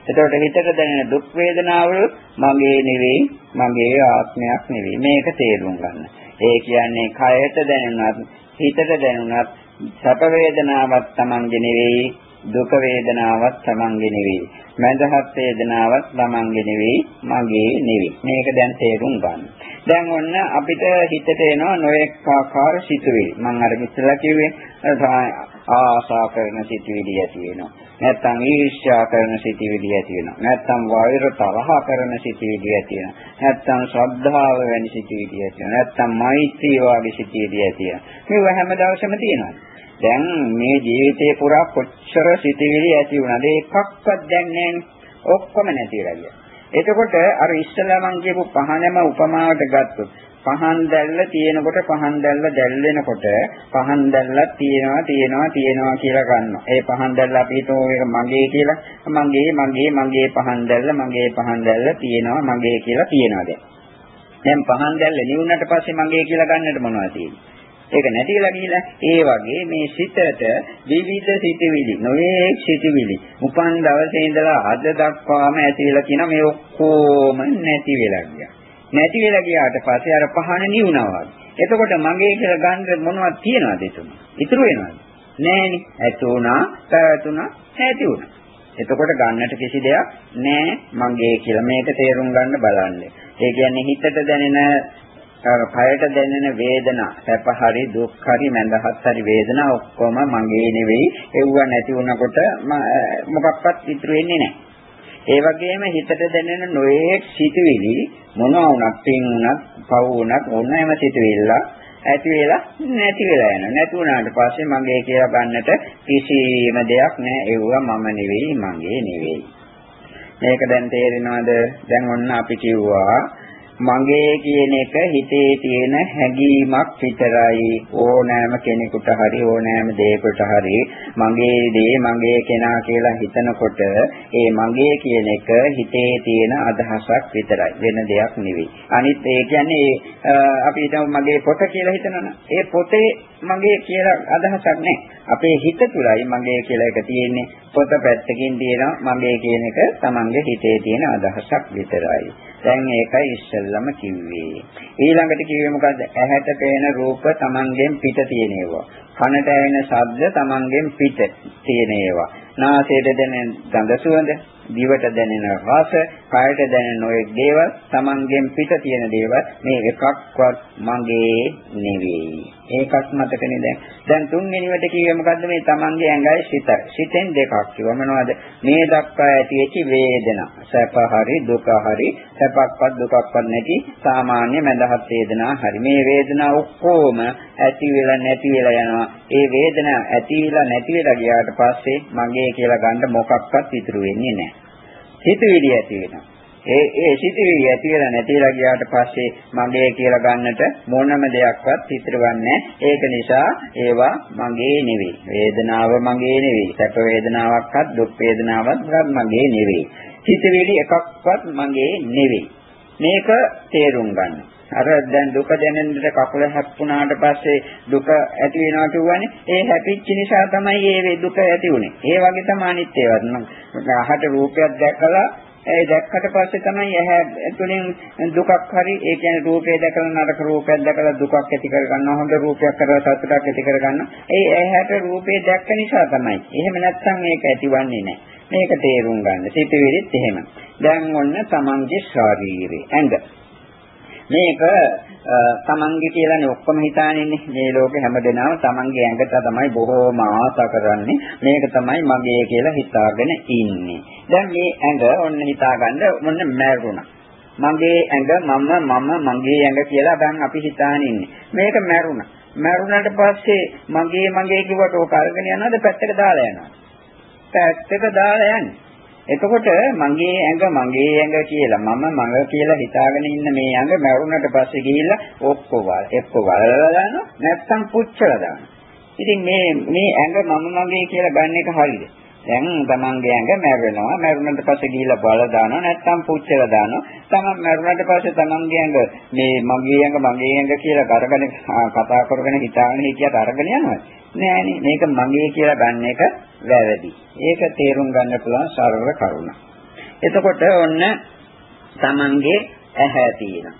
එතකොට හිතට දැනෙන දුක් වේදනාවල මගේ නෙවෙයි මගේ ආත්මයක් නෙවෙයි. මේක තේරුම් ගන්න. ඒ කියන්නේ කයට දැනුණත් හිතට දැනුණත් සැප වේදනාවක් Tamange නෙවෙයි දුක වේදනාවක් Tamange නෙවෙයි. මඳහත් වේදනාවක් Tamange නෙවෙයි මගේ නෙවෙයි. මේක දැන් තේරුම් ගන්න. දැන් ඔන්න අපිට හිතට එනවා නොඑක ආකාර සිතුවිලි. මම අර ඉස්සෙල්ලා කිව්වේ ආසා කරන සිතුවිලි ඇති වෙනවා. නැත්තම් ඊර්ෂ්‍යා කරන සිතුවිලි ඇති වෙනවා. නැත්තම් වෛර තරහ කරන සිතුවිලි ඇති වෙනවා. නැත්තම් ශ්‍රද්ධාව වැනි සිතුවිලි ඇති වෙනවා. නැත්තම් මෛත්‍රී වාගේ සිතුවිලි ඇති වෙනවා. මේවා හැම දවසම තියෙනවා. දැන් මේ ජීවිතේ පුරා කොච්චර සිතුවිලි ඇති වුණාද ඒකක්වත් දැන් නැහැ. ඔක්කොම නැතිලා ගියා. එතකොට අර ඉස්සලා මං කියපු පහනම උපමාවට ගත්තොත් පහන් දැල්ල තියෙනකොට පහන් දැල්ල දැල්වෙනකොට පහන් දැල්ලක් තියෙනවා තියෙනවා තියෙනවා කියලා ගන්නවා. ඒ පහන් දැල්ල අපි හිතමු ඒක මගේ කියලා. මගේ මගේ මගේ පහන් දැල්ල මගේ පහන් දැල්ල තියෙනවා මගේ කියලා තියෙනවා දැන්. දැන් පහන් දැල්ල නිවුනට පස්සේ මගේ කියලා ගන්නට මොනවද තියෙන්නේ? ඒක නැතිලා ගිහිලා ඒ වගේ මේ සිතට විවිධ සිතිවිලි නොයේ සිතිවිලි උපන් දවසේ ඉඳලා අද දක්වාම ඇතිලා කියන මේ ඔක්කොම නැති වෙලා ගියා. නැති වෙලා ගියාට පස්සේ අර පහන නිවුණා එතකොට මගේ කියලා ගන්න මොනවද තියනවද එතන? ඉතුරු වෙනවද? නෑනේ. ඇතුණා, පැවතුණා, නැති වුණා. එතකොට ගන්නට කිසි දෙයක් නෑ මගේ කියලා මේක තේරුම් ගන්න බලන්න. ඒ කියන්නේ හිතට දැනෙන කයට දැනෙන වේදනා සැප හරි දුක් හරි මඳහත් හරි වේදනා ඔක්කොම මගේ නෙවෙයි එව්ව නැති වුණකොට මොකක්වත් ඉතුරු වෙන්නේ නැහැ ඒ වගේම හිතට දැනෙන නොයේක් සිතුවිලි මොනවා වුණත් පින් වුණත් පව් වුණත් ඕනෑම සිතුවිල්ල ඇති වෙලා නැති වෙලා යනවා. නැති වුණාට පස්සේ මගේ කියලා ගන්නට කිසිම දෙයක් නැහැ. ඒව මම නෙවෙයි මගේ නෙවෙයි. මේක දැන් තේරෙනවද? දැන් ඔන්න අපි කිව්වා මගේ කියන එක හිතේ තියෙන හැඟීමක් විතරයි. ඕනෑම කෙනෙකුට හරි ඕනෑම දෙයකට හරි මගේ දේ මගේ කෙනා කියලා හිතනකොට ඒ මගේ කියන එක හිතේ තියෙන අදහසක් විතරයි. වෙන දෙයක් නෙවෙයි. අනිත් ඒ කියන්නේ අපි හිතමු මගේ පොත කියලා හිතනවනේ ඒ පොතේ මගේ කියලා අදහසක් නැහැ අපේ හිත තුලයි මගේ කියලා එක තියෙන්නේ. පොත පැත්තකින් තියෙනවා මගේ කියන එක Tamange හිතේ තියෙන අදහසක් විතරයි. දැන් ඒකයි ඉස්සෙල්ලම කිව්වේ. ඊළඟට කිව්වේ මොකද්ද? ඇහැට පේන රූප Tamangen පිට තියෙන ඒවා. කනට ඇහෙන ශබ්ද Tamangen පිට තියෙන ඒවා. නාසයට දැනෙන ගඳ සුවඳ, දිවට දැනෙන රස, කයට දැනෙන නොයෙක් දේවල් Tamangen පිට තියෙන දේවල් මේ එකක්වත් මගේ නෙවෙයි. ඒකත් මතකනේ දැන්. දැන් තුන්වෙනිවට කිව්වේ මොකද්ද මේ Tamange ඇඟයි සිත. සිතෙන් දෙකක් කිව්ව මොනවද? මේ දක්වා ඇතිවෙච්ච වේදනා. සැප හරි දුක හරි සැපක්වත් දුකක්වත් නැති සාමාන්‍ය මඳහත් වේදනා හරි. මේ වේදනා ඔක්කොම ඇති වෙලා නැති වෙලා යනවා. ඒ වේදනා ඇති වෙලා නැති වෙලා ගියාට පස්සේ මගේ කියලා ගන්න මොකක්වත් ඉතුරු වෙන්නේ නැහැ. හිතවිලි ඇති වෙනවා. ඒ ඒ සිතිවිලි ඇති වෙලා නැතිලා ගියාට පස්සේ මගේ කියලා ගන්නට මොනම දෙයක්වත් හිතරවන්නේ ඒක නිසා ඒවා මගේ නෙවෙයි. වේදනාව මගේ නෙවෙයි. සැප වේදනාවක්වත් දුක් වේදනාවක්වත් මගේ නෙවෙයි. සිතිවිලි එකක්වත් මගේ නෙවෙයි. මේක තේරුම් ගන්න. අර දැන් දුක දැනෙන්නට කකුල හැප්පුණාට පස්සේ දුක ඇති වෙනවා කියවනේ ඒ හැපිච්ච නිසා තමයි ඒ දුක ඇති උනේ. ඒ වගේ තමයි අනිත් ඒවාත්. අහට රූපයක් දැකලා ඒ දැක්කට පස්සේ තමයි ඇහැ තුළින් දුකක් හරි ඒ කියන්නේ රූපය දැකලා නරක රූපයක් දැකලා දුකක් ඇති කර ගන්නවා හොඳ රූපයක් කරලා සතුටක් ඇති කර ගන්නවා ඒ ඇහැට රූපේ දැක්ක නිසා තමයි. එහෙම නැත්නම් මේක ඇතිවන්නේ නැහැ. මේක තේරුම් ගන්න. සිතුවිලිත් එහෙම දැන් ඔන්න තමන්ගේ ශාරීරිය ඇඟ. මේක තමන්ගේ කියලානේ ඔක්කොම හිතානින්නේ. මේ ලෝකේ හැමදෙනාම තමන්ගේ ඇඟට තමයි බොහෝම ආසා කරන්නේ. මේක තමයි මගේ කියලා හිතාගෙන ඉන්නේ. දැන් මේ ඇඟ ඔන්න හිතාගන්න ඔන්න මැරුණා. මගේ ඇඟ මම මම මගේ ඇඟ කියලා දැන් අපි හිතාන ඉන්නේ මේක මැරුණා. මැරුණාට පස්සේ මගේ මගේ කිව්වට ඕක අරගෙන යනවද? පැත්තට දාලා යනවද පැත්තක දාලා යන්නේ. එතකොට මගේ ඇඟ මගේ ඇඟ කියලා මම මඟ කියලා හිතාගෙන ඉන්න මේ ඇඟ මරුණට පස්සේ ගිහිල්ලා ඔක්කොම එක්ක වලලා දානවා නැත්නම් පුච්චලා දානවා. ඉතින් මේ මේ ඇඟ මම මගේ කියලා ගන්න එක හරියද? දැන් තමන්ගේ ඇඟ මැරෙනවා මැරුණට පස්සේ ගිහිල්ලා බල දානවා නැත්නම් පුච්චලා දානවා. තමන් මැරුණට පස්සේ තමන්ගේ ඇඟ මේ මගේ ඇඟ මගේ ඇඟ කියලා කරගෙන කතා කරගෙන හිතාගෙන හිටියට අරගෙන යනවා. නෑනේ මේක මගේ කියලා ගන්න එක වැරදි. ඒක තේරුම් ගන්න පුළුවන් සරල කරුණ. එතකොට ඔන්න තමන්ගේ ඇහැ තියෙනවා.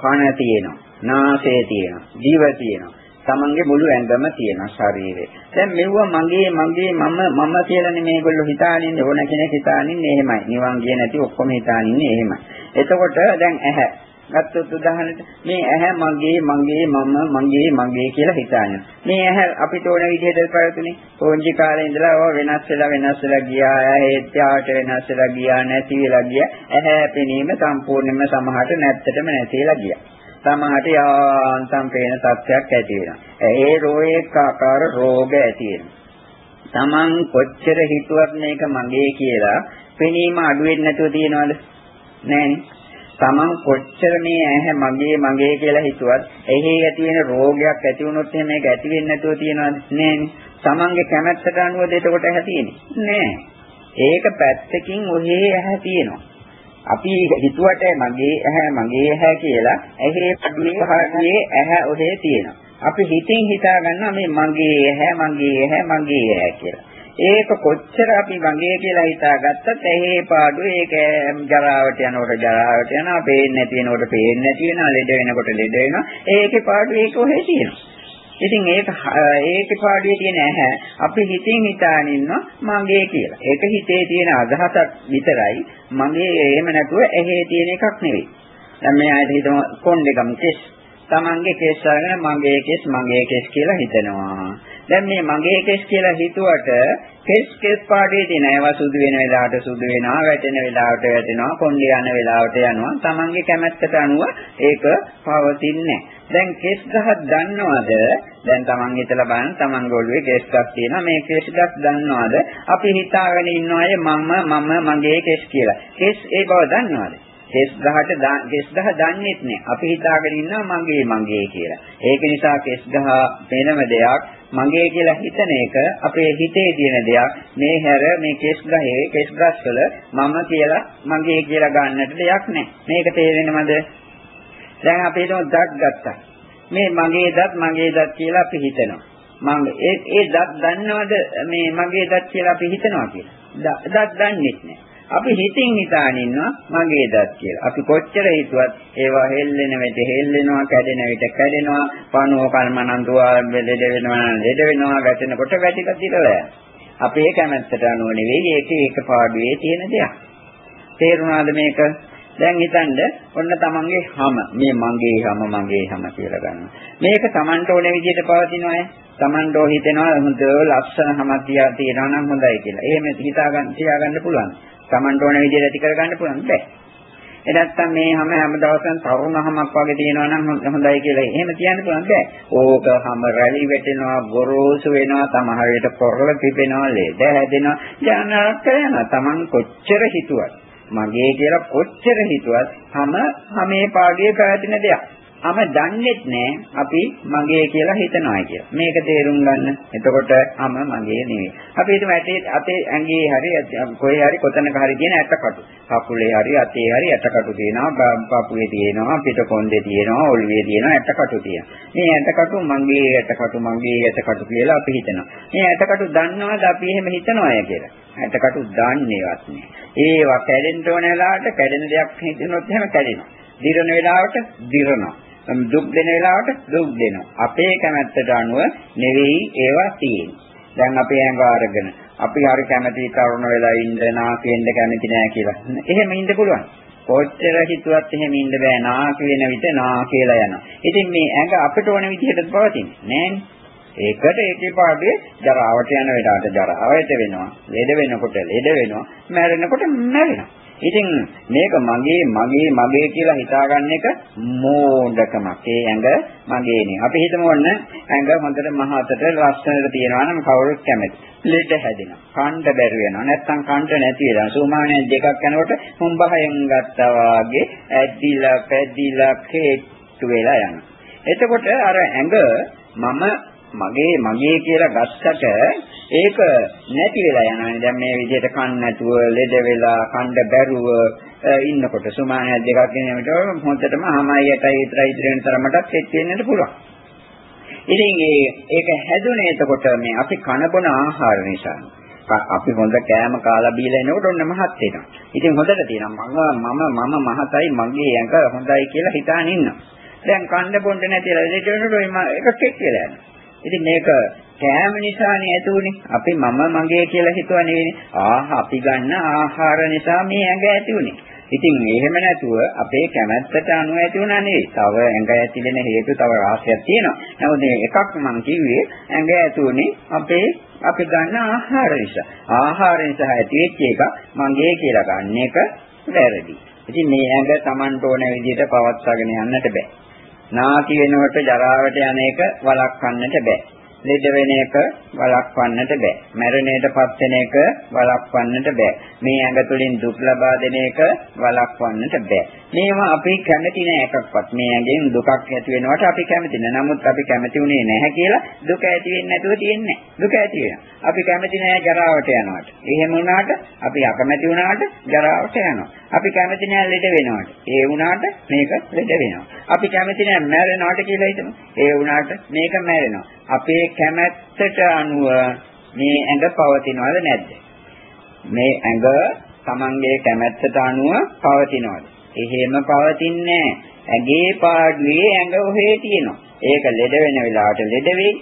කන තියෙනවා. නාසය තියෙනවා. දිව තියෙනවා. තමන්ගේ මුළු ඇඟම තියෙන ශරීරේ. දැන් මෙවුව මගේ මගේ මම මම කියලානේ මේගොල්ලෝ හිතානින් ඕන කෙනෙක් හිතානින් එහෙමයි. නිවන් ගියේ නැති ඔක්කොම හිතානින් එහෙමයි. එතකොට දැන් ඇහැ ගත්තොත් උදාහරණයක් මේ ඇහැ මගේ මගේ මම මගේ මගේ කියලා හිතාගෙන. මේ ඇහැ අපිට ඕන විදිහට පැවතුනේ. පොන්ජි කාලේ ඉඳලා ඔය වෙනස් වෙලා වෙනස් වෙලා ගියා. ඇහෙත්‍යාට වෙනස් වෙලා ගියා නැති වෙලා ගියා. ඇහැ පෙනීම සම්පූර්ණයෙන්ම සමහරට නැත්තටම නැතිලා ගියා. සමහරට යාන්තම් පේන තත්ත්වයක් ඇති වෙනවා. ඒ රෝගයක ආකාර රෝග ඇති වෙනවා. Taman කොච්චර හිතුවත් මේක මගේ කියලා පෙනීම අඩු වෙන්නේ නැතුව තියනවද? නෑනේ. Taman කොච්චර මේ ඇහැ මගේ මගේ කියලා හිතුවත් එහි ඇති වෙන රෝගයක් ඇති වුණොත් එහෙනම් මේක ඇති වෙන්නේ නැතුව තියනවද? නෑනේ. Tamanගේ කැමැත්තට අනුවද එතකොට ඇහැ තියෙන්නේ? නෑ. ඒක පැත්තකින් ඔහේ ඇහැ තියෙනවා. අපි හිතුවට මගේ ඇහැ මගේ ඇහැ කියලා ඇහි පඩුවේ ඇහැ ඔහේ තියෙනවා. අපි හිතින් හිතා ගන්නවා මේ මගේ ඇහැ මගේ ඇහැ මගේ ඇහැ කියලා. ඒක කොච්චර අපි මගේ කියලා හිතාගත්තත් ඇහි පාඩුව ඒක ජරාවට යනකොට ජරාවට යනවා, පේන්නේ නැති වෙනකොට පේන්නේ නැති වෙනවා, ලෙඩ වෙනකොට ලෙඩ වෙනවා. ඒකේ පාඩුව ඒක ඔහේ තියෙනවා. ඉතින් ඒක ඒකේ පාඩුවේ තියෙන ඇහැ අපි හිතින් හිතාන ඉන්නවා මගේ කියලා. ඒක හිතේ තියෙන අදහසක් විතරයි. මගේ එහෙම නැතුව ඇහි තියෙන එකක් නෙවෙයි. දැන් මේ ආයත හිතමු කොණ්ඩේගම් කෙස්. Tamange කෙස් අරගෙන මගේ කෙස් මගේ කෙස් කියලා හිතනවා. දැන් මේ මගේ කෙස් කියලා හිතුවට කෙස් කෙස් පාඩේ තියෙන ඒවා සුදු වෙන වෙලාවට සුදු වෙනවා වැටෙන වෙලාවට වැටෙනවා කොණ්ඩේ යන වෙලාවට යනවා. Tamange කැමැත්තට අනුව ඒක පවතින්නේ. දැන් කෙස් ගහක් දන්නවද? දැන් Taman හිතලා බලන්න. Taman ගොළුවේ කෙස් ගහක් තියෙනවා. මේ කෙස් ගහක් දන්නවද? අපි හිතාගෙන ඉන්න අය මම මම මගේ කෙස් කියලා. කෙස් ඒ බව දන්නවද? කෙස් ගහට කෙස් ගහ දන්නේත් නෑ. අපි හිතාගෙන ඉන්නවා මගේ මගේ කියලා. ඒක නිසා කෙස් ගහ වෙනම දෙයක් මගේ කියලා හිතන එක අපේ හිතේ තියෙන දෙයක්. මේ හැර මේ කෙස් ගහේ කෙස් ගස්වල මම කියලා මගේ කියලා ගන්නට දෙයක් නෑ. මේක තේරෙනවද? දැන් අපි හිතමු දත් ගත්තා. මේ මගේ දත් මගේ දත් කියලා අපි හිතනවා. මම ඒ ඒ දත් දන්නවද මේ මගේ දත් කියලා අපි හිතනවා කියලා. දත් දන්නේ නැහැ. අපි හිතින් හිතාන ඉන්නවා මගේ දත් කියලා. අපි කොච්චර හිතුවත් ඒවා හෙල්ලෙන විට හෙල්ලෙනවා, කැඩෙන විට කැඩෙනවා, පණුව කර්මනන්දුවා ලෙඩ වෙනවා, ලෙඩ වෙනවා, වැටෙනකොට වැටිලා තිරලා යනවා. අපේ කැමැත්තට අනුව නෙවෙයි ඒක ඒක පාඩුවේ තියෙන දෙයක්. තේරුණාද මේක? දැන් හිතන්න ඔන්න තමන්ගේ හැම මේ මගේ හැම මගේ හැම කියලා ගන්න. මේක තමන්ට ඕන විදිහට පවතිනවා තමන්ට හිතෙනවා හොඳ ලක්ෂණ හැමක් තියනවා නම් හොඳයි කියලා. එහෙම හිතා ගන්න තියාගන්න පුළුවන්. Tamanට ඕන විදිහට ඇති කරගන්න පුළුවන් බෑ. ඒ නැත්තම් මේ හැම හැම දවසම තරුණහමක් වගේ තියෙනවා නම් හොඳයි කියලා එහෙම කියන්න පුළුවන් බෑ. ඕක හැම රැලි වැටෙනවා, ගොරෝසු වෙනවා, සමහර විට පොරල පිපෙනවා, ලෙඩ හැදෙනවා, ජනරක් කරනවා. Taman කොච්චර හිතුවත් මගේ කියලා කොච්චර හිතුවත් හැම හැමේ පාඩියේ පැවතින දෙයක්. අම දන්නේත් නෑ අපි මගේ කියලා හිතනවා කියලා. මේක තේරුම් ගන්න. එතකොට අම මගේ නෙවෙයි. අපි හිතමු ඇටේ අතේ ඇඟේ හරි කොහේ හරි කොතනක හරි තියෙන ඇටකටු. කකුලේ හරි අතේ හරි ඇටකටු තියෙනවා, පපුවේ තියෙනවා, පිටකොන්දේ තියෙනවා, ඔළුවේ තියෙනවා ඇටකටු තියෙනවා. මේ ඇටකටු මගේ ඇටකටු මගේ ඇටකටු කියලා අපි හිතනවා. මේ ඇටකටු දන්නවද අපි එහෙම හිතනවාය කියලා? ඇටකටු දන්නේවත් නෑ. ඒවා කැඩෙන්න ඕන වෙලාවට කැඩෙන දෙයක් හිතනොත් එහෙම කැඩෙනවා. දිරන වෙලාවට දිරනවා. දුක් දෙන වෙලාවට දුක් දෙනවා. අපේ කැමැත්තට අනුව නෙවෙයි ඒවා තියෙන්නේ. දැන් අපේ ඇඟ අරගෙන අපි හරි කැමැති කරුණ වෙලා ඉන්න නාකෙන්න කැමති නෑ කියලා. එහෙම ඉන්න පුළුවන්. කොච්චර හිතුවත් එහෙම ඉන්න බෑ නාකි වෙන විට නා කියලා යනවා. ඉතින් මේ ඇඟ අපිට ඕන විදිහට පවතින්නේ නෑනේ. ඒකට ඒකේ පාඩේ ජරාවට යන වෙලාවට ජරාවට වෙනවා. ලෙඩ වෙනකොට ලෙඩ වෙනවා. මැරෙනකොට මැරෙනවා. ඉතින් මේක මගේ මගේ මගේ කියලා හිතාගන්න එක මෝඩකමක්. ඒ ඇඟ මගේනේ. අපි හිතමු ඔන්න ඇඟ හොඳට මහතට ලස්සනට තියෙනවා නම් කවුරුත් කැමති. ලෙඩ හැදෙනවා. කණ්ඩ බැරි වෙනවා. නැත්තම් කණ්ඩ නැති වෙනවා. සෝමානයේ දෙකක් යනකොට හුම්බහයෙන් ගත්තා වාගේ ඇද්දිලා පැද්දිලා කේට්ටු වෙලා යනවා. එතකොට අර ඇඟ මම මගේ මගේ කියලා ගත්තට ඒක නැති වෙලා යනවානේ. දැන් මේ විදිහට කන් නැතුව, ලෙඩ වෙලා, කණ්ඩ බැරුව ඉන්නකොට සුමානයක් දෙකක් ගෙනීමට හොඳටම හමයි යටයි විතරයි ඉතිරි වෙන තරමටත් සෙට් වෙන්නට පුළුවන්. ඉතින් ඒක හැදුනේ එතකොට මේ අපි කන බොන ආහාර නිසා. අපි හොඳ කෑම කාලා බීලා එනකොට ඔන්න මහත් වෙනවා. ඉතින් හොඳට තියෙනවා මම මම මම මහතයි මගේ ඇඟ හොඳයි කියලා හිතාන ඉන්නවා. දැන් කන්න බොන්න නැතිලා ලෙඩ වෙනකොට ඒක කෙක් කියලා යනවා. ඉතින් මේක කෑම නිසානේ ඇතුනේ. අපි මම මගේ කියලා හිතුව නෙවෙයි. ආහ අපි ගන්න ආහාර නිසා මේ ඇඟ ඇති උනේ. ඉතින් එහෙම නැතුව අපේ කැමැත්තට අනුව ඇති වුණා නෙවෙයි. තව ඇඟ ඇතිලෙන හේතු තව රාශියක් තියෙනවා. නමුත් මේ එකක් මම කිව්වේ ඇඟ ඇතුනේ අපේ අපි ගන්න ආහාර නිසා. ආහාර නිසා ඇතිවෙච්ච එක මගේ කියලා ගන්න එක වැරදි. ඉතින් මේ ඇඟ Tamanට ඕන විදිහට පවත්වාගෙන යන්නට බෑ. නාකි වෙනකොට ජරාවට යන එක වළක්වන්නට බෑ. ලෙඩ වෙන එක වළක්වන්නට බෑ. මරණයටපත් වෙන එක වළක්වන්නට බෑ. මේ ඇඟ තුලින් දුක් ලබා දෙන එක වළක්වන්නට බෑ. මේවා අපි කැමති නෑ එකක්වත්. මේ ඇඟෙන් දුකක් ඇති වෙනවට අපි කැමති නෑ. නමුත් අපි කැමති උනේ නැහැ කියලා දුක ඇති වෙන්නේ නැතුව තියෙන්නේ දුක ඇති වෙනවා. අපි කැමති නෑ ජරාවට යනවට. එහෙම වුණාට අපි අකමැති වුණාට ජරාවට යනවා. අපි කැමති නෑ ලෙඩ වෙනවට. ඒ වුණාට මේක ලෙඩ වෙනවා. අපි කැමති නෑ මැරෙනවට කියලා හිතමු. ඒ වුණාට මේක මැරෙනවා. අපේ කැමැත්තට අනුව මේ ඇඟ පවතිනවද නැද්ද? මේ ඇඟ Tamange කැමැත්තට අනුව පවතිනවද? එහෙම පවතින්නේ ඇඟේ පාඩුවේ ඇඟ ඔහේ තියෙනවා. ඒක ලෙඩ වෙන වෙලාවට ලෙඩ වෙයි.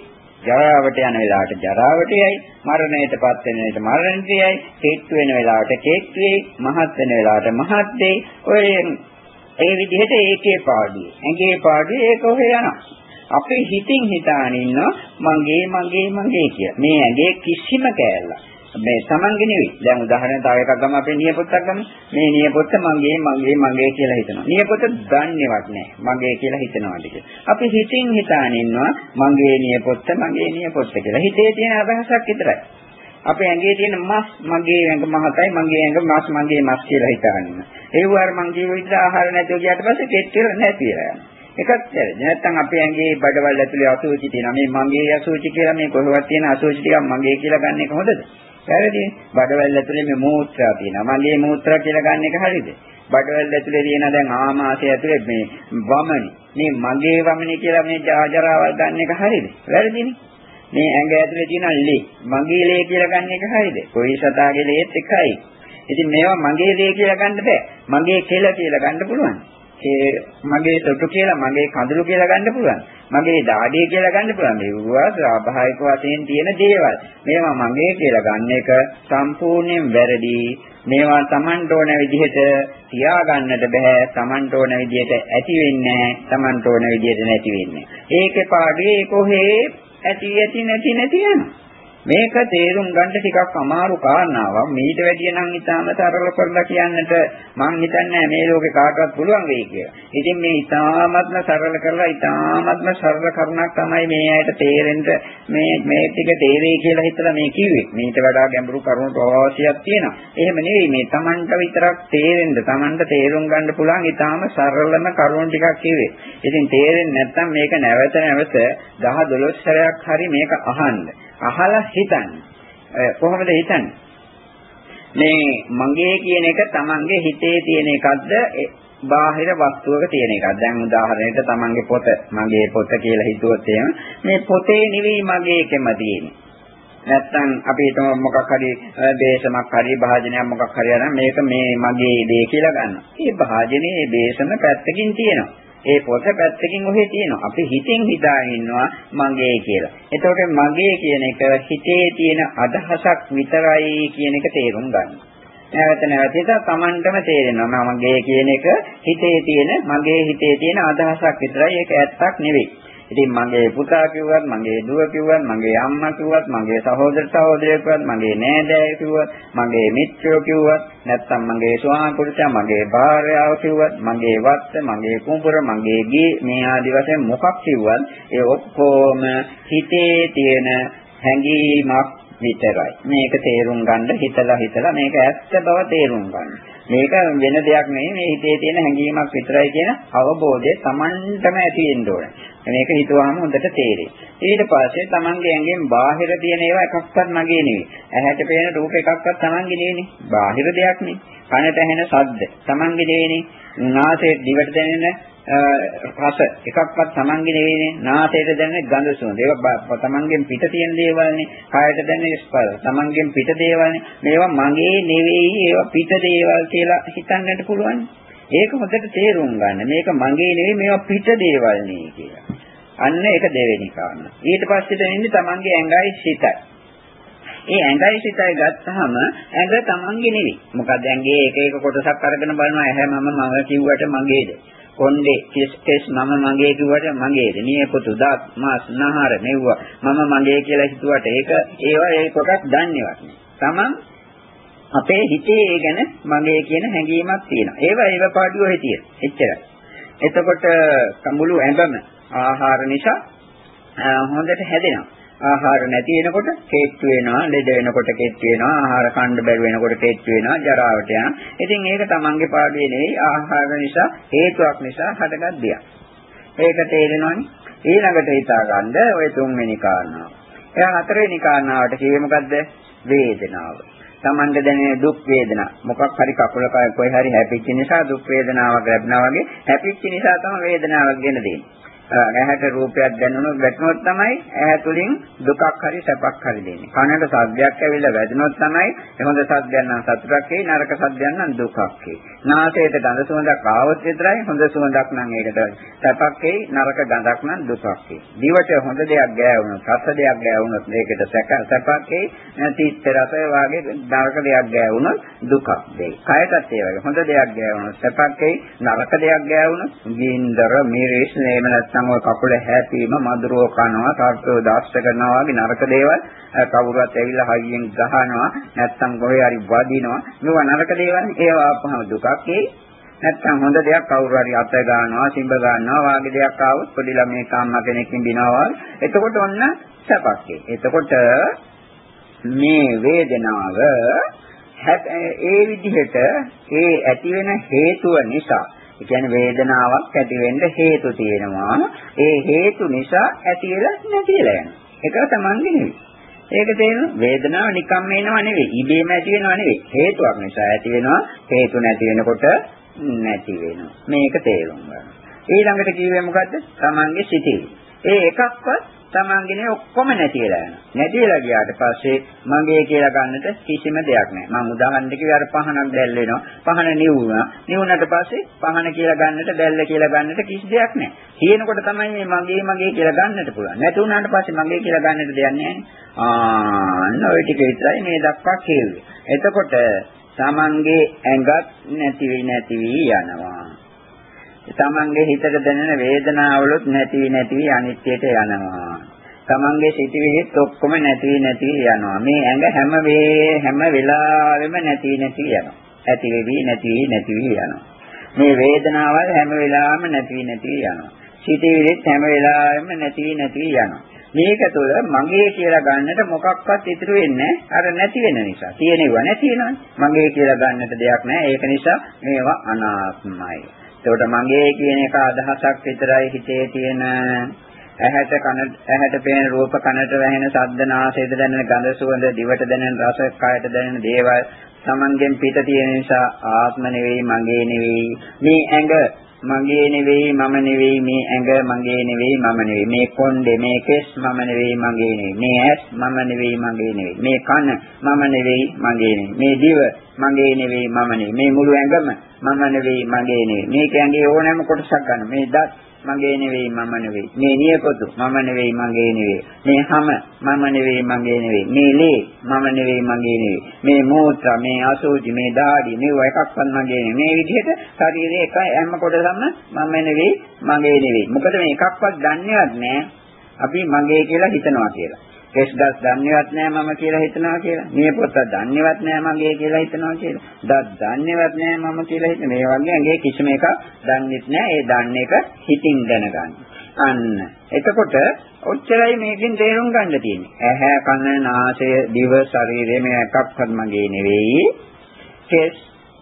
ජරාවට යන වෙලාවට ජරාවට යයි මරණයටපත් වෙන විට මරණයට යයි කෙට්ටු වෙන වෙලාවට කෙට්ටු වෙයි මහත් වෙන වෙලාවට මහත් වෙයි ඔය ඒ විදිහට ඒකේ පාඩුවේ ඇඟේ පාඩුවේ ඒක ඔහේ යනවා අපි හිතින් හිතාන ඉන්නවා මගේ මගේ මගේ කියලා. මේ ඇඟේ කිසිම කෑල්ලක්. මේ Tamange නෙවෙයි. දැන් උදාහරණ තව එකක් ගමු අපේ නියපොත්තක් ගමු. මේ නියපොත්ත මගේ මගේ මගේ කියලා හිතනවා. නියපොත්ත දන්නේවත් නැහැ. මගේ කියලා හිතනවාද කියලා. අපි හිතින් හිතාන ඉන්නවා මගේ නියපොත්ත මගේ නියපොත්ත කියලා. හිතේ තියෙන අදහසක් විතරයි. අපේ ඇඟේ තියෙන මස් මගේ ඇඟ මහතයි මගේ ඇඟ මස් මගේ මස් කියලා හිතාගෙන. ඒ වුණාර මං ජීව විද්‍යා ආහාර නැතුව ගියාට පස්සේ කෙට්ටර නැති වෙලා යනවා. එකක් වැරදි. නැත්තම් අපේ ඇඟේ බඩවැල් ඇතුලේ අසුචි තියෙනවා. මේ මගේ අසුචි කියලා මේ කොහොමවත් තියෙන අසුචි ටිකක් මගේ කියලා ගන්න එක හොඳද? වැරදි. බඩවැල් ඇතුලේ මේ මූත්‍රා තියෙනවා. මගේ මූත්‍රා කියලා ගන්න එක හරියද? බඩවැල් ඇතුලේ තියෙන දැන් ආමාශය ඇතුලේ මේ වමනි. මේ මගේ වමනි කියලා මේ ජාජරාවල් ගන්න එක හරියද? වැරදිනේ. මේ ඇඟ ඇතුලේ තියෙන ලේ මගේ ලේ කියලා ගන්න එක හරියද? කොයි සතාගේ ලේත් එකයි. ඉතින් මේවා මගේ ලේ කියලා ගන්න බෑ. මගේ කෙල කියලා ගන්න පුළුවන්. ඒ මගේ තොටු කියලා මගේ කඳුළු කියලා ගන්න පුළුවන්. මගේ දාඩිය කියලා ගන්න පුළුවන්. මේවා ස්වාභාවික වශයෙන් තියෙන දේවල්. මේවා මගේ කියලා ගන්න එක සම්පූර්ණයෙන් වැරදි. මේවා Tamanට ඕන විදිහට තියාගන්නට බෑ. Tamanට ඕන විදිහට ඇති වෙන්නේ නැහැ. Tamanට ඕන විදිහට නැති වෙන්නේ. ඒකේ පාඩේ කොහේ ඇති ඇති නැති නැති යනවා. මේක තේරුම් ගන්න ටිකක් අමාරු කාරණාවක්. මීට වැඩිය නම් ඊටාම තරල කරලා කියන්නට මං හිතන්නේ මේ ලෝකේ කාටවත් පුළුවන් වෙයි කියලා. ඉතින් මේ ඊටාමත්ම සරල කරලා ඊටාමත්ම සරල කරුණක් තමයි මේ ඇයට තේරෙන්න මේ මේ ටික තේරෙයි කියලා හිතලා මේ කිව්වේ. මීට වඩා ගැඹුරු කරුණු ප්‍රවාසියක් තියෙනවා. එහෙම නෙවෙයි මේ Tamanට විතරක් තේරෙන්න, Tamanට තේරුම් ගන්න පුළුවන් ඊටාම සරලම කරුණු ටිකක් කිව්වේ. ඉතින් තේරෙන්නේ නැත්නම් මේක නැවත නැවත 10 12 සැරයක් හරි මේක අහන්න. අහලා හිතන්නේ. කොහොමද හිතන්නේ? මේ මගේ කියන එක තමන්ගේ හිතේ තියෙන එකක්ද බාහිර වස්තුවක තියෙන එකක්. දැන් උදාහරණයකට තමන්ගේ පොත මගේ පොත කියලා හිතුවොත් එහෙම මේ පොතේ නෙවෙයි මගේකම තියෙන්නේ. නැත්තම් අපි හිතමු මොකක් හරි දේශමක් හරි භාජනයක් මොකක් හරි අරන් මේක මේ මගේ දේ කියලා ගන්නවා. මේ භාජනයේ දේශම පැත්තකින් තියෙනවා. ඒ පොත පැත්තකින් ඔහෙ තියෙනවා. අපි හිතින් හිතාගෙන ඉන්නවා මගේ කියලා. එතකොට මගේ කියන එක හිතේ තියෙන අදහසක් විතරයි කියන එක තේරුම් ගන්න. නැවත නැවත ඒක Tamanටම තේරෙනවා. මගේ කියන එක හිතේ තියෙන මගේ හිතේ තියෙන අදහසක් විතරයි. ඒක ඇත්තක් නෙවෙයි. ඉතින් මගේ පුතා කිව්වත්, මගේ දුව කිව්වත්, මගේ අම්මා කිව්වත්, මගේ සහෝදර සහෝදරිය කිව්වත්, මගේ නෑදෑයෝ කිව්වත්, මගේ මිත්‍රයෝ කිව්වත්, නැත්නම් මගේ ස්වාමි පුරුෂයා, මගේ භාර්යාව කිව්වත්, මගේ වත්ත, මගේ කුඹුර, මගේ ගේ මේ ආදි වශයෙන් මොකක් කිව්වත් ඒ ඔක්කොම හිතේ තියෙන හැඟීමක් විතරයි. මේක තේරුම් ගන්න හිතලා හිතලා මේක ඇත්ත බව තේරුම් ගන්න. මේක වෙන දෙයක් නෙවෙයි මේ හිතේ තියෙන හැඟීමක් විතරයි කියන අවබෝධය Tamanටම ඇති වෙන්න ඕනේ. මේක හිතුවාම හොඳට තේරෙයි. ඊට පස්සේ Tamanගේ ඇඟෙන් බාහිර තියෙන ඒවා එකක්වත් මගේ නෙවෙයි. ඇහැට පේන රූප එකක්වත් Tamanගේ නෙවෙයි. බාහිර දෙයක් නේ. කනට ඇහෙන ශබ්ද Tamanගේ නෙවෙයි. නාසයේ දිවට දැනෙන රස එකක්වත් Tamange නෙවෙයිනේ නාසයට දැනෙන ගඳ සුවඳ ඒක Tamanගෙන් පිට තියෙන දේවල්නේ කායට දැනෙන ස්පර්ශ Tamanගෙන් පිට දේවල්නේ මේවා මගේ නෙවෙයි ඒවා පිට දේවල් කියලා හිතන්නට පුළුවන් ඒක හොඳට තේරුම් ගන්න. මේක මගේ නෙවෙයි මේවා පිට දේවල් නේ කියලා. අන්න ඒක දෙවෙනි කාරණා. ඊට පස්සේ දැනෙන්නේ Tamange ඇඟයි සිතයි. ඒ ඇඟයි සිතයි ගත්තාම ඇඟ තමන්ගේ නෙවෙයි. මොකද ඇඟේ එක එක කොටසක් අරගෙන බලනවා. ඇහැ මම මම කිව්වට මගේද. කොණ්ඩේ කෙස් කෙස් මම මගේ කිව්වට මගේද? නියපොතු දාත් මාස් නහර මෙව්වා මම මගේ කියලා හිතුවට ඒක ඒවා ඒ කොටක් දන්නේවත් නෑ. තමන් අපේ හිතේ ඒ ගැන මගේ කියන හැඟීමක් තියෙනවා ඒවා ඒව පාඩුව හිතිය එච්චරයි එතකොට මුළු ඇඟම ආහාර නිසා හොඳට හැදෙනවා ආහාර නැති වෙනකොට කේත්තු වෙනවා, ලෙඩ වෙනකොට කේත්තු වෙනවා, ආහාර කන්න බැරි වෙනකොට කේත්තු වෙනවා, ජරාවට යනවා. ඉතින් ඒක තමන්ගේ පාඩුවේ නෙවෙයි ආහාර නිසා හේතුවක් නිසා හටගත් දෙයක්. ඒක තේරෙනවනේ. ඊළඟට හිතා ගන්න ඔය තුන්වෙනි කාරණාව. එයා හතරවෙනි කාරණාවට කියේ මොකද්ද? වේදනාව. තමන්ට දැනෙන දුක් වේදනා මොකක් හරි කකුල කොයි හරි හැපිච්ච නිසා දුක් වේදනාවක් ලැබුණා වගේ හැපිච්ච නිසා තමයි වේදනාවක් ගෙන දෙන්නේ. ඇහැට රූපයක් දැනුණොත් වැටුනොත් තමයි ඇහැ තුලින් දුකක් හරි සැපක් හරි දෙන්නේ. කනට ශබ්දයක් ඇවිල්ලා වැදුනොත් තමයි හොඳ ශබ්දයක් නම් සතුටක් එයි නරක ශබ්දයක් නම් දුකක් එයි. නාසයට ගඳ සුවඳක් ආවොත් විතරයි හොඳ සුවඳක් නම් ඒකට සැපක් එයි නරක ගඳක් නම් දුකක් එයි. දිවට හොඳ දෙයක් ගෑවුනොත් රස දෙයක් ගෑවුනොත් ඒකට සැපක් එයි. තීත්ත රස වාගේ නරක දෙයක් ගෑවුනොත් දුකක් දෙයි. කයටත් ඒ වගේ හොඳ දෙයක් ගෑවුනොත් සැපක් එයි නරක දෙයක් ගෑවුනොත් ගින්දර මිරිස් නේම නැත්නම් නැත්නම් ඔය කකුල හැපීම මధుරව කනවා සර්පව දාස්ස කරනවා වගේ නරක දේවල් කවුරුත් ඇවිල්ලා හයියෙන් ගහනවා නැත්නම් කොහේ හරි වදිනවා. මේවා නරක දේවල් ඒවා ආපහම දුකක්. ඒ නැත්නම් හොඳ දෙයක් කවුරු හරි අත ගන්නවා සිඹ ගන්නවා වාගේ දෙයක් ආවොත් පොඩි ළමයි කාම්මා කෙනෙක්ින් දිනවා එතකොට ඔන්න සැපක් එතකොට මේ වේදනාව ඒ විදිහට ඒ ඇති වෙන හේතුව නිසා ඒ කියන්නේ වේදනාවක් ඇති වෙන්න හේතු තියෙනවා. ඒ හේතු නිසා ඇති වෙලා නැතිලා යනවා. ඒක තමන්ගේ නෙවෙයි. ඒක තේරෙනවා වේදනාව නිකම්ම එනවා නෙවෙයි. ඉබේම ඇති වෙනවා නෙවෙයි. හේතුවක් නිසා ඇති වෙනවා. හේතු නැති වෙනකොට නැති වෙනවා. මේක තේරුම් ගන්න. ඊළඟට කිව්වේ මොකද්ද? තමන්ගේ සිතේ. ඒ එකක්වත් තමන්ගේ ඔක්කොම නැතිලා යනවා. නැතිලා ගියාට පස්සේ මගේ කියලා ගන්නට කිසිම දෙයක් නැහැ. මම උදාහරණයක් කිව්වේ අර පහනක් දැල් වෙනවා. පහන නිවුණා. නිවුණාට පස්සේ පහන කියලා ගන්නට දැල්ල කියලා ගන්නට කිසි දෙයක් නැහැ. කියනකොට තමයි මේ මගේ මගේ කියලා ගන්නට පුළුවන්. නැති වුණාට පස්සේ මගේ කියලා ගන්නට දෙයක් නැහැ. ආන්න ඔය ටික විතරයි මේ දක්වා කියුවේ. එතකොට තමන්ගේ ඇඟත් නැති වෙයි නැති වී යනවා. තමන්ගේ හිතට දැනෙන වේදනාවලුත් නැති නැති අනිත්‍යයට යනවා. තමන්ගේ සිටිවිලිත් ඔක්කොම නැති නැති යනවා. මේ ඇඟ හැම වේ හැම වෙලාවෙම නැති නැති යනවා. ඇති වෙවි නැති නැති යනවා. මේ වේදනාවල් හැම වෙලාවෙම නැති නැති යනවා. සිටිවිලිත් හැම වෙලාවෙම නැති නැති යනවා. මේක තුළ මගේ කියලා ගන්නට මොකක්වත් ඉතුරු වෙන්නේ අර නැති වෙන නිසා. තියෙනව නැති වෙනවනේ. මගේ කියලා ගන්නට දෙයක් නැහැ. ඒක නිසා මේවා අනාත්මයි. ඒකට මගේ කියන එක අදහසක් විතරයි හිතේ තියෙන. ඇහැට කන ඇහැට පේන රූප කනට වැහෙන ශබ්ද නාසයට දැනෙන ගඳ සුවඳ දිවට දැනෙන රස කයට දැනෙන දේවල් Tamangen පිට තියෙන නිසා ආත්ම නෙවෙයි මගේ නෙවෙයි. මේ ඇඟ මගේ නෙවෙයි මම නෙවෙයි මේ ඇඟ මගේ නෙවෙයි මම නෙවෙයි. මේ කොණ්ඩේ මේ කෙස් මම නෙවෙයි මගේ නෙවෙයි. මේ ඇස් මම නෙවෙයි මගේ නෙවෙයි. මේ කන මම නෙවෙයි මගේ නෙවෙයි. මේ දිව මගේ නෙවෙයි මම නෙවෙයි. මේ මුළු ඇඟම මම නෙවෙයි මගේ නෙවෙයි. මේක ඇඟේ ඕනෑම කොටසක් ගන්න. මේ දත් මගේ නෙවෙයි මම නෙවෙයි. මේ නියපොතු මම නෙවෙයි මගේ නෙවෙයි. මේ හැම මම නෙවෙයි මගේ නෙවෙයි. මේ ලේ මම නෙවෙයි මගේ නෙවෙයි. මේ මූත්‍රා මේ අසෝචි මේ දාඩි මේව එකක්වත් මගේ නෙවෙයි. මේ විදිහට ශරීරයේ එක හැම කොටසම මම නෙවෙයි මගේ නෙවෙයි. මොකද මේ එකක්වත් දන්නේවත් නැහැ. අපි මගේ කියලා හිතනවා කියලා. කෙස්දස් දන්නේවත් නෑ මම කියලා හිතනවා කියලා. මේ පොත දන්නේවත් නෑ මගේ කියලා හිතනවා කියලා. දත් දන්නේවත් නෑ මම කියලා හිතන. මේ වගේ ඇඟේ කිසිම එකක් දන්නේත් නෑ. ඒ දන්න එක හිතින් දැනගන්න. අන්න. එතකොට ඔච්චරයි මේකෙන් තේරුම් ගන්න තියෙන්නේ. ඇහැ, කන, නාසය, දිව, ශරීරය මේ එකක්වත් මගේ නෙවෙයි. කෙස්,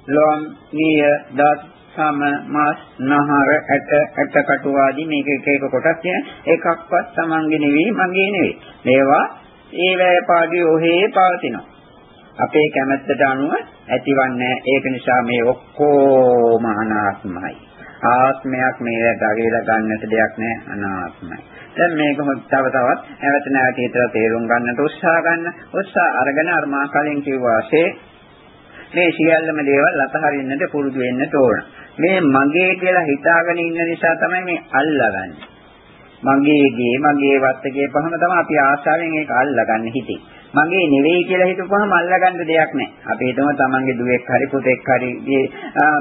ලොම්, නිය, දත්, සම මාස් නහර ඇට ඇට කටු ආදී මේක එක එක කොටස් කියන එකක්වත් Tamange නෙවෙයි මගේ නෙවෙයි. මේවා ඒ වැය පාඩිය ඔහේ පවතිනවා. අපේ කැමැත්තට අනුව ඇතිවන්නේ ඒක නිසා මේ ඔක්කොම අනාත්මයි. ආත්මයක් මේ දගේලා ගන්නට දෙයක් නෑ අනාත්මයි. දැන් මේක තව තවත් නැවත නැවත හිතලා තේරුම් ගන්නට උත්සාහ ගන්න. උත්සාහ අරගෙන අර මා කලින් කිව්වාසේ මේ සියල්ලම දේවල් අතහරින්නට පුරුදු වෙන්න ඕන. මේ මගේ කියලා හිතාගෙන ඉන්න නිසා තමයි මේ අල්ලගන්නේ. මගේගේ මගේ වත්තගේ පහම තමයි අපි ආශාවෙන් ඒක අල්ලගන්නේ හිතේ. මගේ නෙවෙයි කියලා හිතපුවහම අල්ලගන්න දෙයක් නැහැ. අපි හිතමු තමන්ගේ දුවෙක් හරි පුතෙක් හරි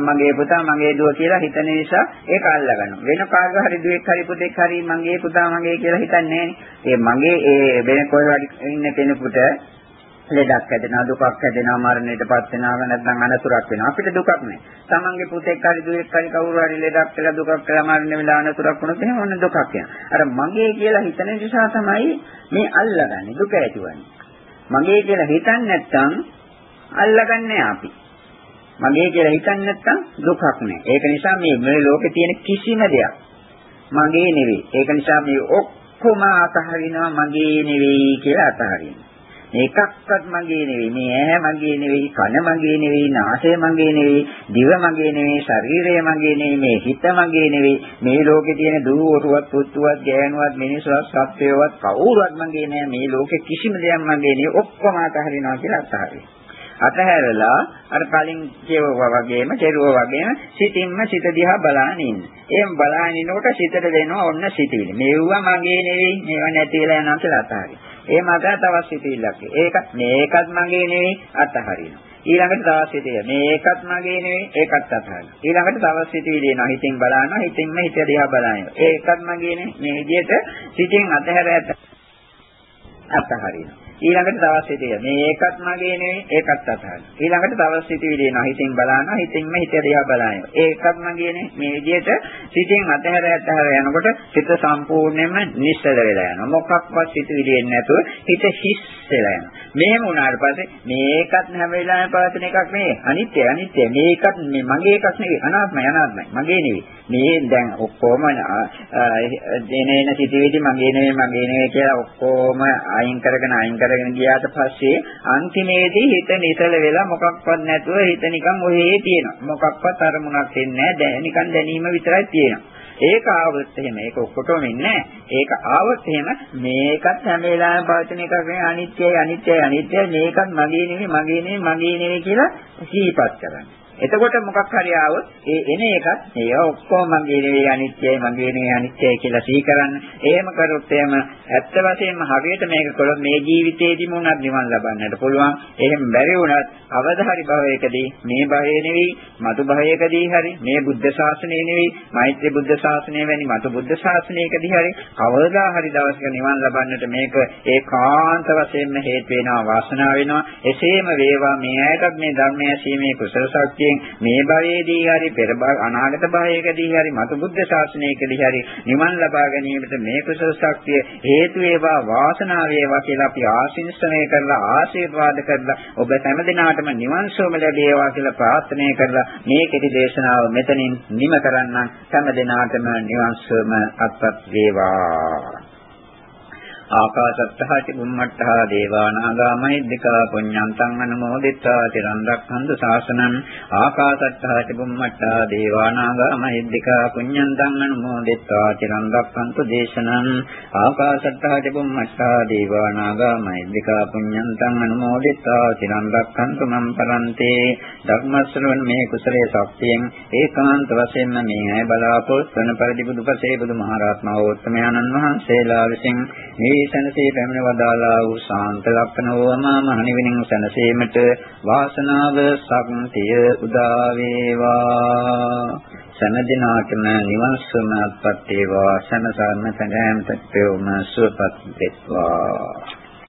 මගේ පුතා මගේ දුව කියලා හිතන නිසා ඒක අල්ලගන්නවා. වෙන කාගේ හරි දුවෙක් හරි පුතෙක් හරි මගේ පුතා මගේ කියලා හිතන්නේ නැහැ. ඒ මගේ ඒ වෙන කොහෙවත් ඉන්න කෙනෙකුට ලෙඩක් හැදෙනවා දුකක් හැදෙනවා මරණයටපත් වෙනවා නැත්නම් අනතුරක් වෙනවා අපිට දුකක් නැහැ. තමන්ගේ පුතෙක් හරි දුවෙක් හරි කවුරු හරි ලෙඩක් වෙලා දුකක් වෙලා මරණ වෙලා අනතුරක් වුණොත් එහෙම ඔන්න දුකක් යනවා. අර මගේ කියලා හිතන නිසා තමයි මේ අල්ලගන්නේ දුක ඇතිවන්නේ. මගේ කියලා හිතන්නේ නැත්නම් අල්ලගන්නේ අපි. මගේ කියලා හිතන්නේ නැත්නම් දුකක් නැහැ. ඒක නිසා මේ මේ ලෝකේ තියෙන කිසිම දෙයක් මගේ නෙවෙයි. ඒක නිසා මේ ඔක්කොම අතහරිනවා මගේ නෙවෙයි කියලා අතහරිනවා. මේකක්වත් මගේ නෙවෙයි. මේ ඇහැ මගේ නෙවෙයි, කන මගේ නෙවෙයි, නාසය මගේ නෙවෙයි, දිව මගේ නෙවෙයි, ශරීරය මගේ නෙවෙයි, මේ හිත මගේ නෙවෙයි. මේ ලෝකේ තියෙන දුරුවටුවත්, පුත්තුවත්, ගෑනුවත්, මිනිස්සුවත්, සත්වයවත් කවුරුවත් මගේ නෑ. මේ ලෝකේ කිසිම දෙයක් මගේ නෙවෙයි. ඔක්කොම අතහරිනවා කියලා අතහරිනවා. අතහැරලා අර කලින් කියවුවා වගේම කෙරුවා වගේම සිතින්ම සිත දිහා බලාගෙන ඉන්න. එහෙම බලාගෙන ඉන්නකොට සිතට දෙනවා ඔන්න සිතිවිලි. මේවා මගේ නෙවෙයි, මේවා නැති වෙලා යනවා කියලා අතහරිනවා. ඒ මත තවත් සිතිවිල්ලක්. ඒක මේකත් මගේ නෙවෙයි අතහරිනවා. ඊළඟට තවත් සිතිවිල්ල. මේකත් මගේ නෙවෙයි ඒකත් අතහරිනවා. ඊළඟට තවත් සිතිවිලි එනවා. හිතින් බලනවා. හිතින්ම හිත දිහා බලනවා. ඒකත් මගේ නෙවෙයි. මේ විදිහට සිතින් අතහැර අතහරිනවා. ඊළඟට තවත් හිතේ මේකත් මගේ නෙවෙයි ඒකත් අතහරින. ඊළඟට තවත් හිතවිලි එනවා හිතින් බලනවා හිතින්ම හිත දිහා බලනවා ඒකත් මගේ නේ මේ විදිහට සිතින් අතහැර අතහැර යනකොට හිත සම්පූර්ණයෙන්ම නිශ්චල වෙලා යනවා. මොකක්වත් හිතවිලි එන්නේ නැතුව හිත හිස් වෙලා යනවා. මෙහෙම වුණාට පස්සේ මේකත් හැම වෙලාවෙම පවතින එකක් නෙවෙයි අනිත්‍ය අනිත්‍ය මේකත් මේ මගේ එකක් නෙවෙයි අනාත්මයි අනාත්මයි මගේ නෙවෙයි මේ දැන් ඔක්කොම දෙනේන සිටිවිදි මගේ නෙවෙයි මගේ නෙවෙයි කියලා ඔක්කොම අයින් කරගෙන අයින් කරගෙන ගියාට පස්සේ අන්තිමේදී හිත නිසල වෙලා මොකක්වත් නැතුව හිත නිකන් ඔහේ තියෙනවා. මොකක්වත් අරමුණක් දෙන්නේ නැහැ. නිකන් දැනීම විතරයි තියෙනවා. ඒක ආවොත් එහෙම ඒක ඔක්කොටම ඉන්නේ ඒක ආවොත් එහෙම මේකත් හැම වෙලාවෙම පවතින එකක් නෙවෙයි. අනිත්‍යයි අනිත්‍යයි අනිත්‍යයි. මේකත් මගේ නෙවෙයි මගේ නෙවෙයි මගේ නෙවෙයි කියලා සිහිපත් කරන්නේ. එතකොට මොකක් හරි ආවොත් ඒ එන එකත් ඒවා ඔක්කොම මගේ නෙවෙයි අනිත්‍යයි මගේ නෙවෙයි අනිත්‍යයි කියලා සිහි කරන්න. එහෙම කරොත් එහෙම ඇත්ත වශයෙන්ම හරියට මේක කළොත් මේ ජීවිතේදීම උනත් නිවන් ලබන්නට පුළුවන්. එහෙම බැරි වුණත් අවදාහරි භවයකදී මේ භවය නෙවෙයි මතු භවයකදී හරි මේ බුද්ධ ශාසනය නෙවෙයි මෛත්‍රී බුද්ධ ශාසනය වැනි මතු බුද්ධ ශාසනයකදී හරි කවදා හරි දවසක නිවන් ලබන්නට මේක ඒකාන්ත වශයෙන්ම හේතු වෙනවා වාසනාව වෙනවා. එසේම වේවා මේ ඇයටත් මේ ධර්මය ඇසීමේ කුසල ශක්තිය වශයෙන් මේ භවයේදී හරි පෙර අනාගත භවයකදී හරි මතු බුද්ධ ශාසනයකදී හරි නිවන් ලබා ගැනීමට මේ කුසල ශක්තිය හේතු වේවා වාසනාව වේවා කියලා අපි ආශිර්වාදනය කරලා ආශිර්වාද කරලා ඔබ හැම දිනාටම නිවන් සුවම ලැබේවා කියලා ප්‍රාර්ථනා කරලා මේ කෙටි දේශනාව මෙතනින් නිම කරන්න හැම දිනාටම නිවන් සුවම අත්පත් වේවා. ආකාශත්තාච බුම්මත්තා දේවානාගාමයි දිකා පුඤ්ඤන්තං අනුමෝදිතා තිරන් රක්ඛන්තු ශාසනං ආකාශත්තාච බුම්මත්තා දේවානාගාමයි දිකා පුඤ්ඤන්තං අනුමෝදිතා තිරන් රක්ඛන්තු දේශනං ආකාශත්තාච බුම්මත්තා දේවානාගාමයි දිකා පුඤ්ඤන්තං අනුමෝදිතා තිරන් රක්ඛන්තු මම් පරන්තේ ධම්මස්සරණ මේ කුසලයේ ශක්තියෙන් ඒකාන්ත වශයෙන්ම මේ අය බලාපොරොත්තු වන පරිදි බුදුපසේ බුදුමහරහත් මහෝත්තමයන්න් වහන්සේලා විසින් මේ සැනසී පැමිණ වදාලා වූ ශාන්ත ලක්ෂණ වූමා මහණෙනින් සැනසීමට වාසනාව ශක්තිය උදා වේවා. සෑම නිවන් සුවපත් වේවා සනසන්න තැනෑම තත්ත්වයම සුවපත් වෙත්වා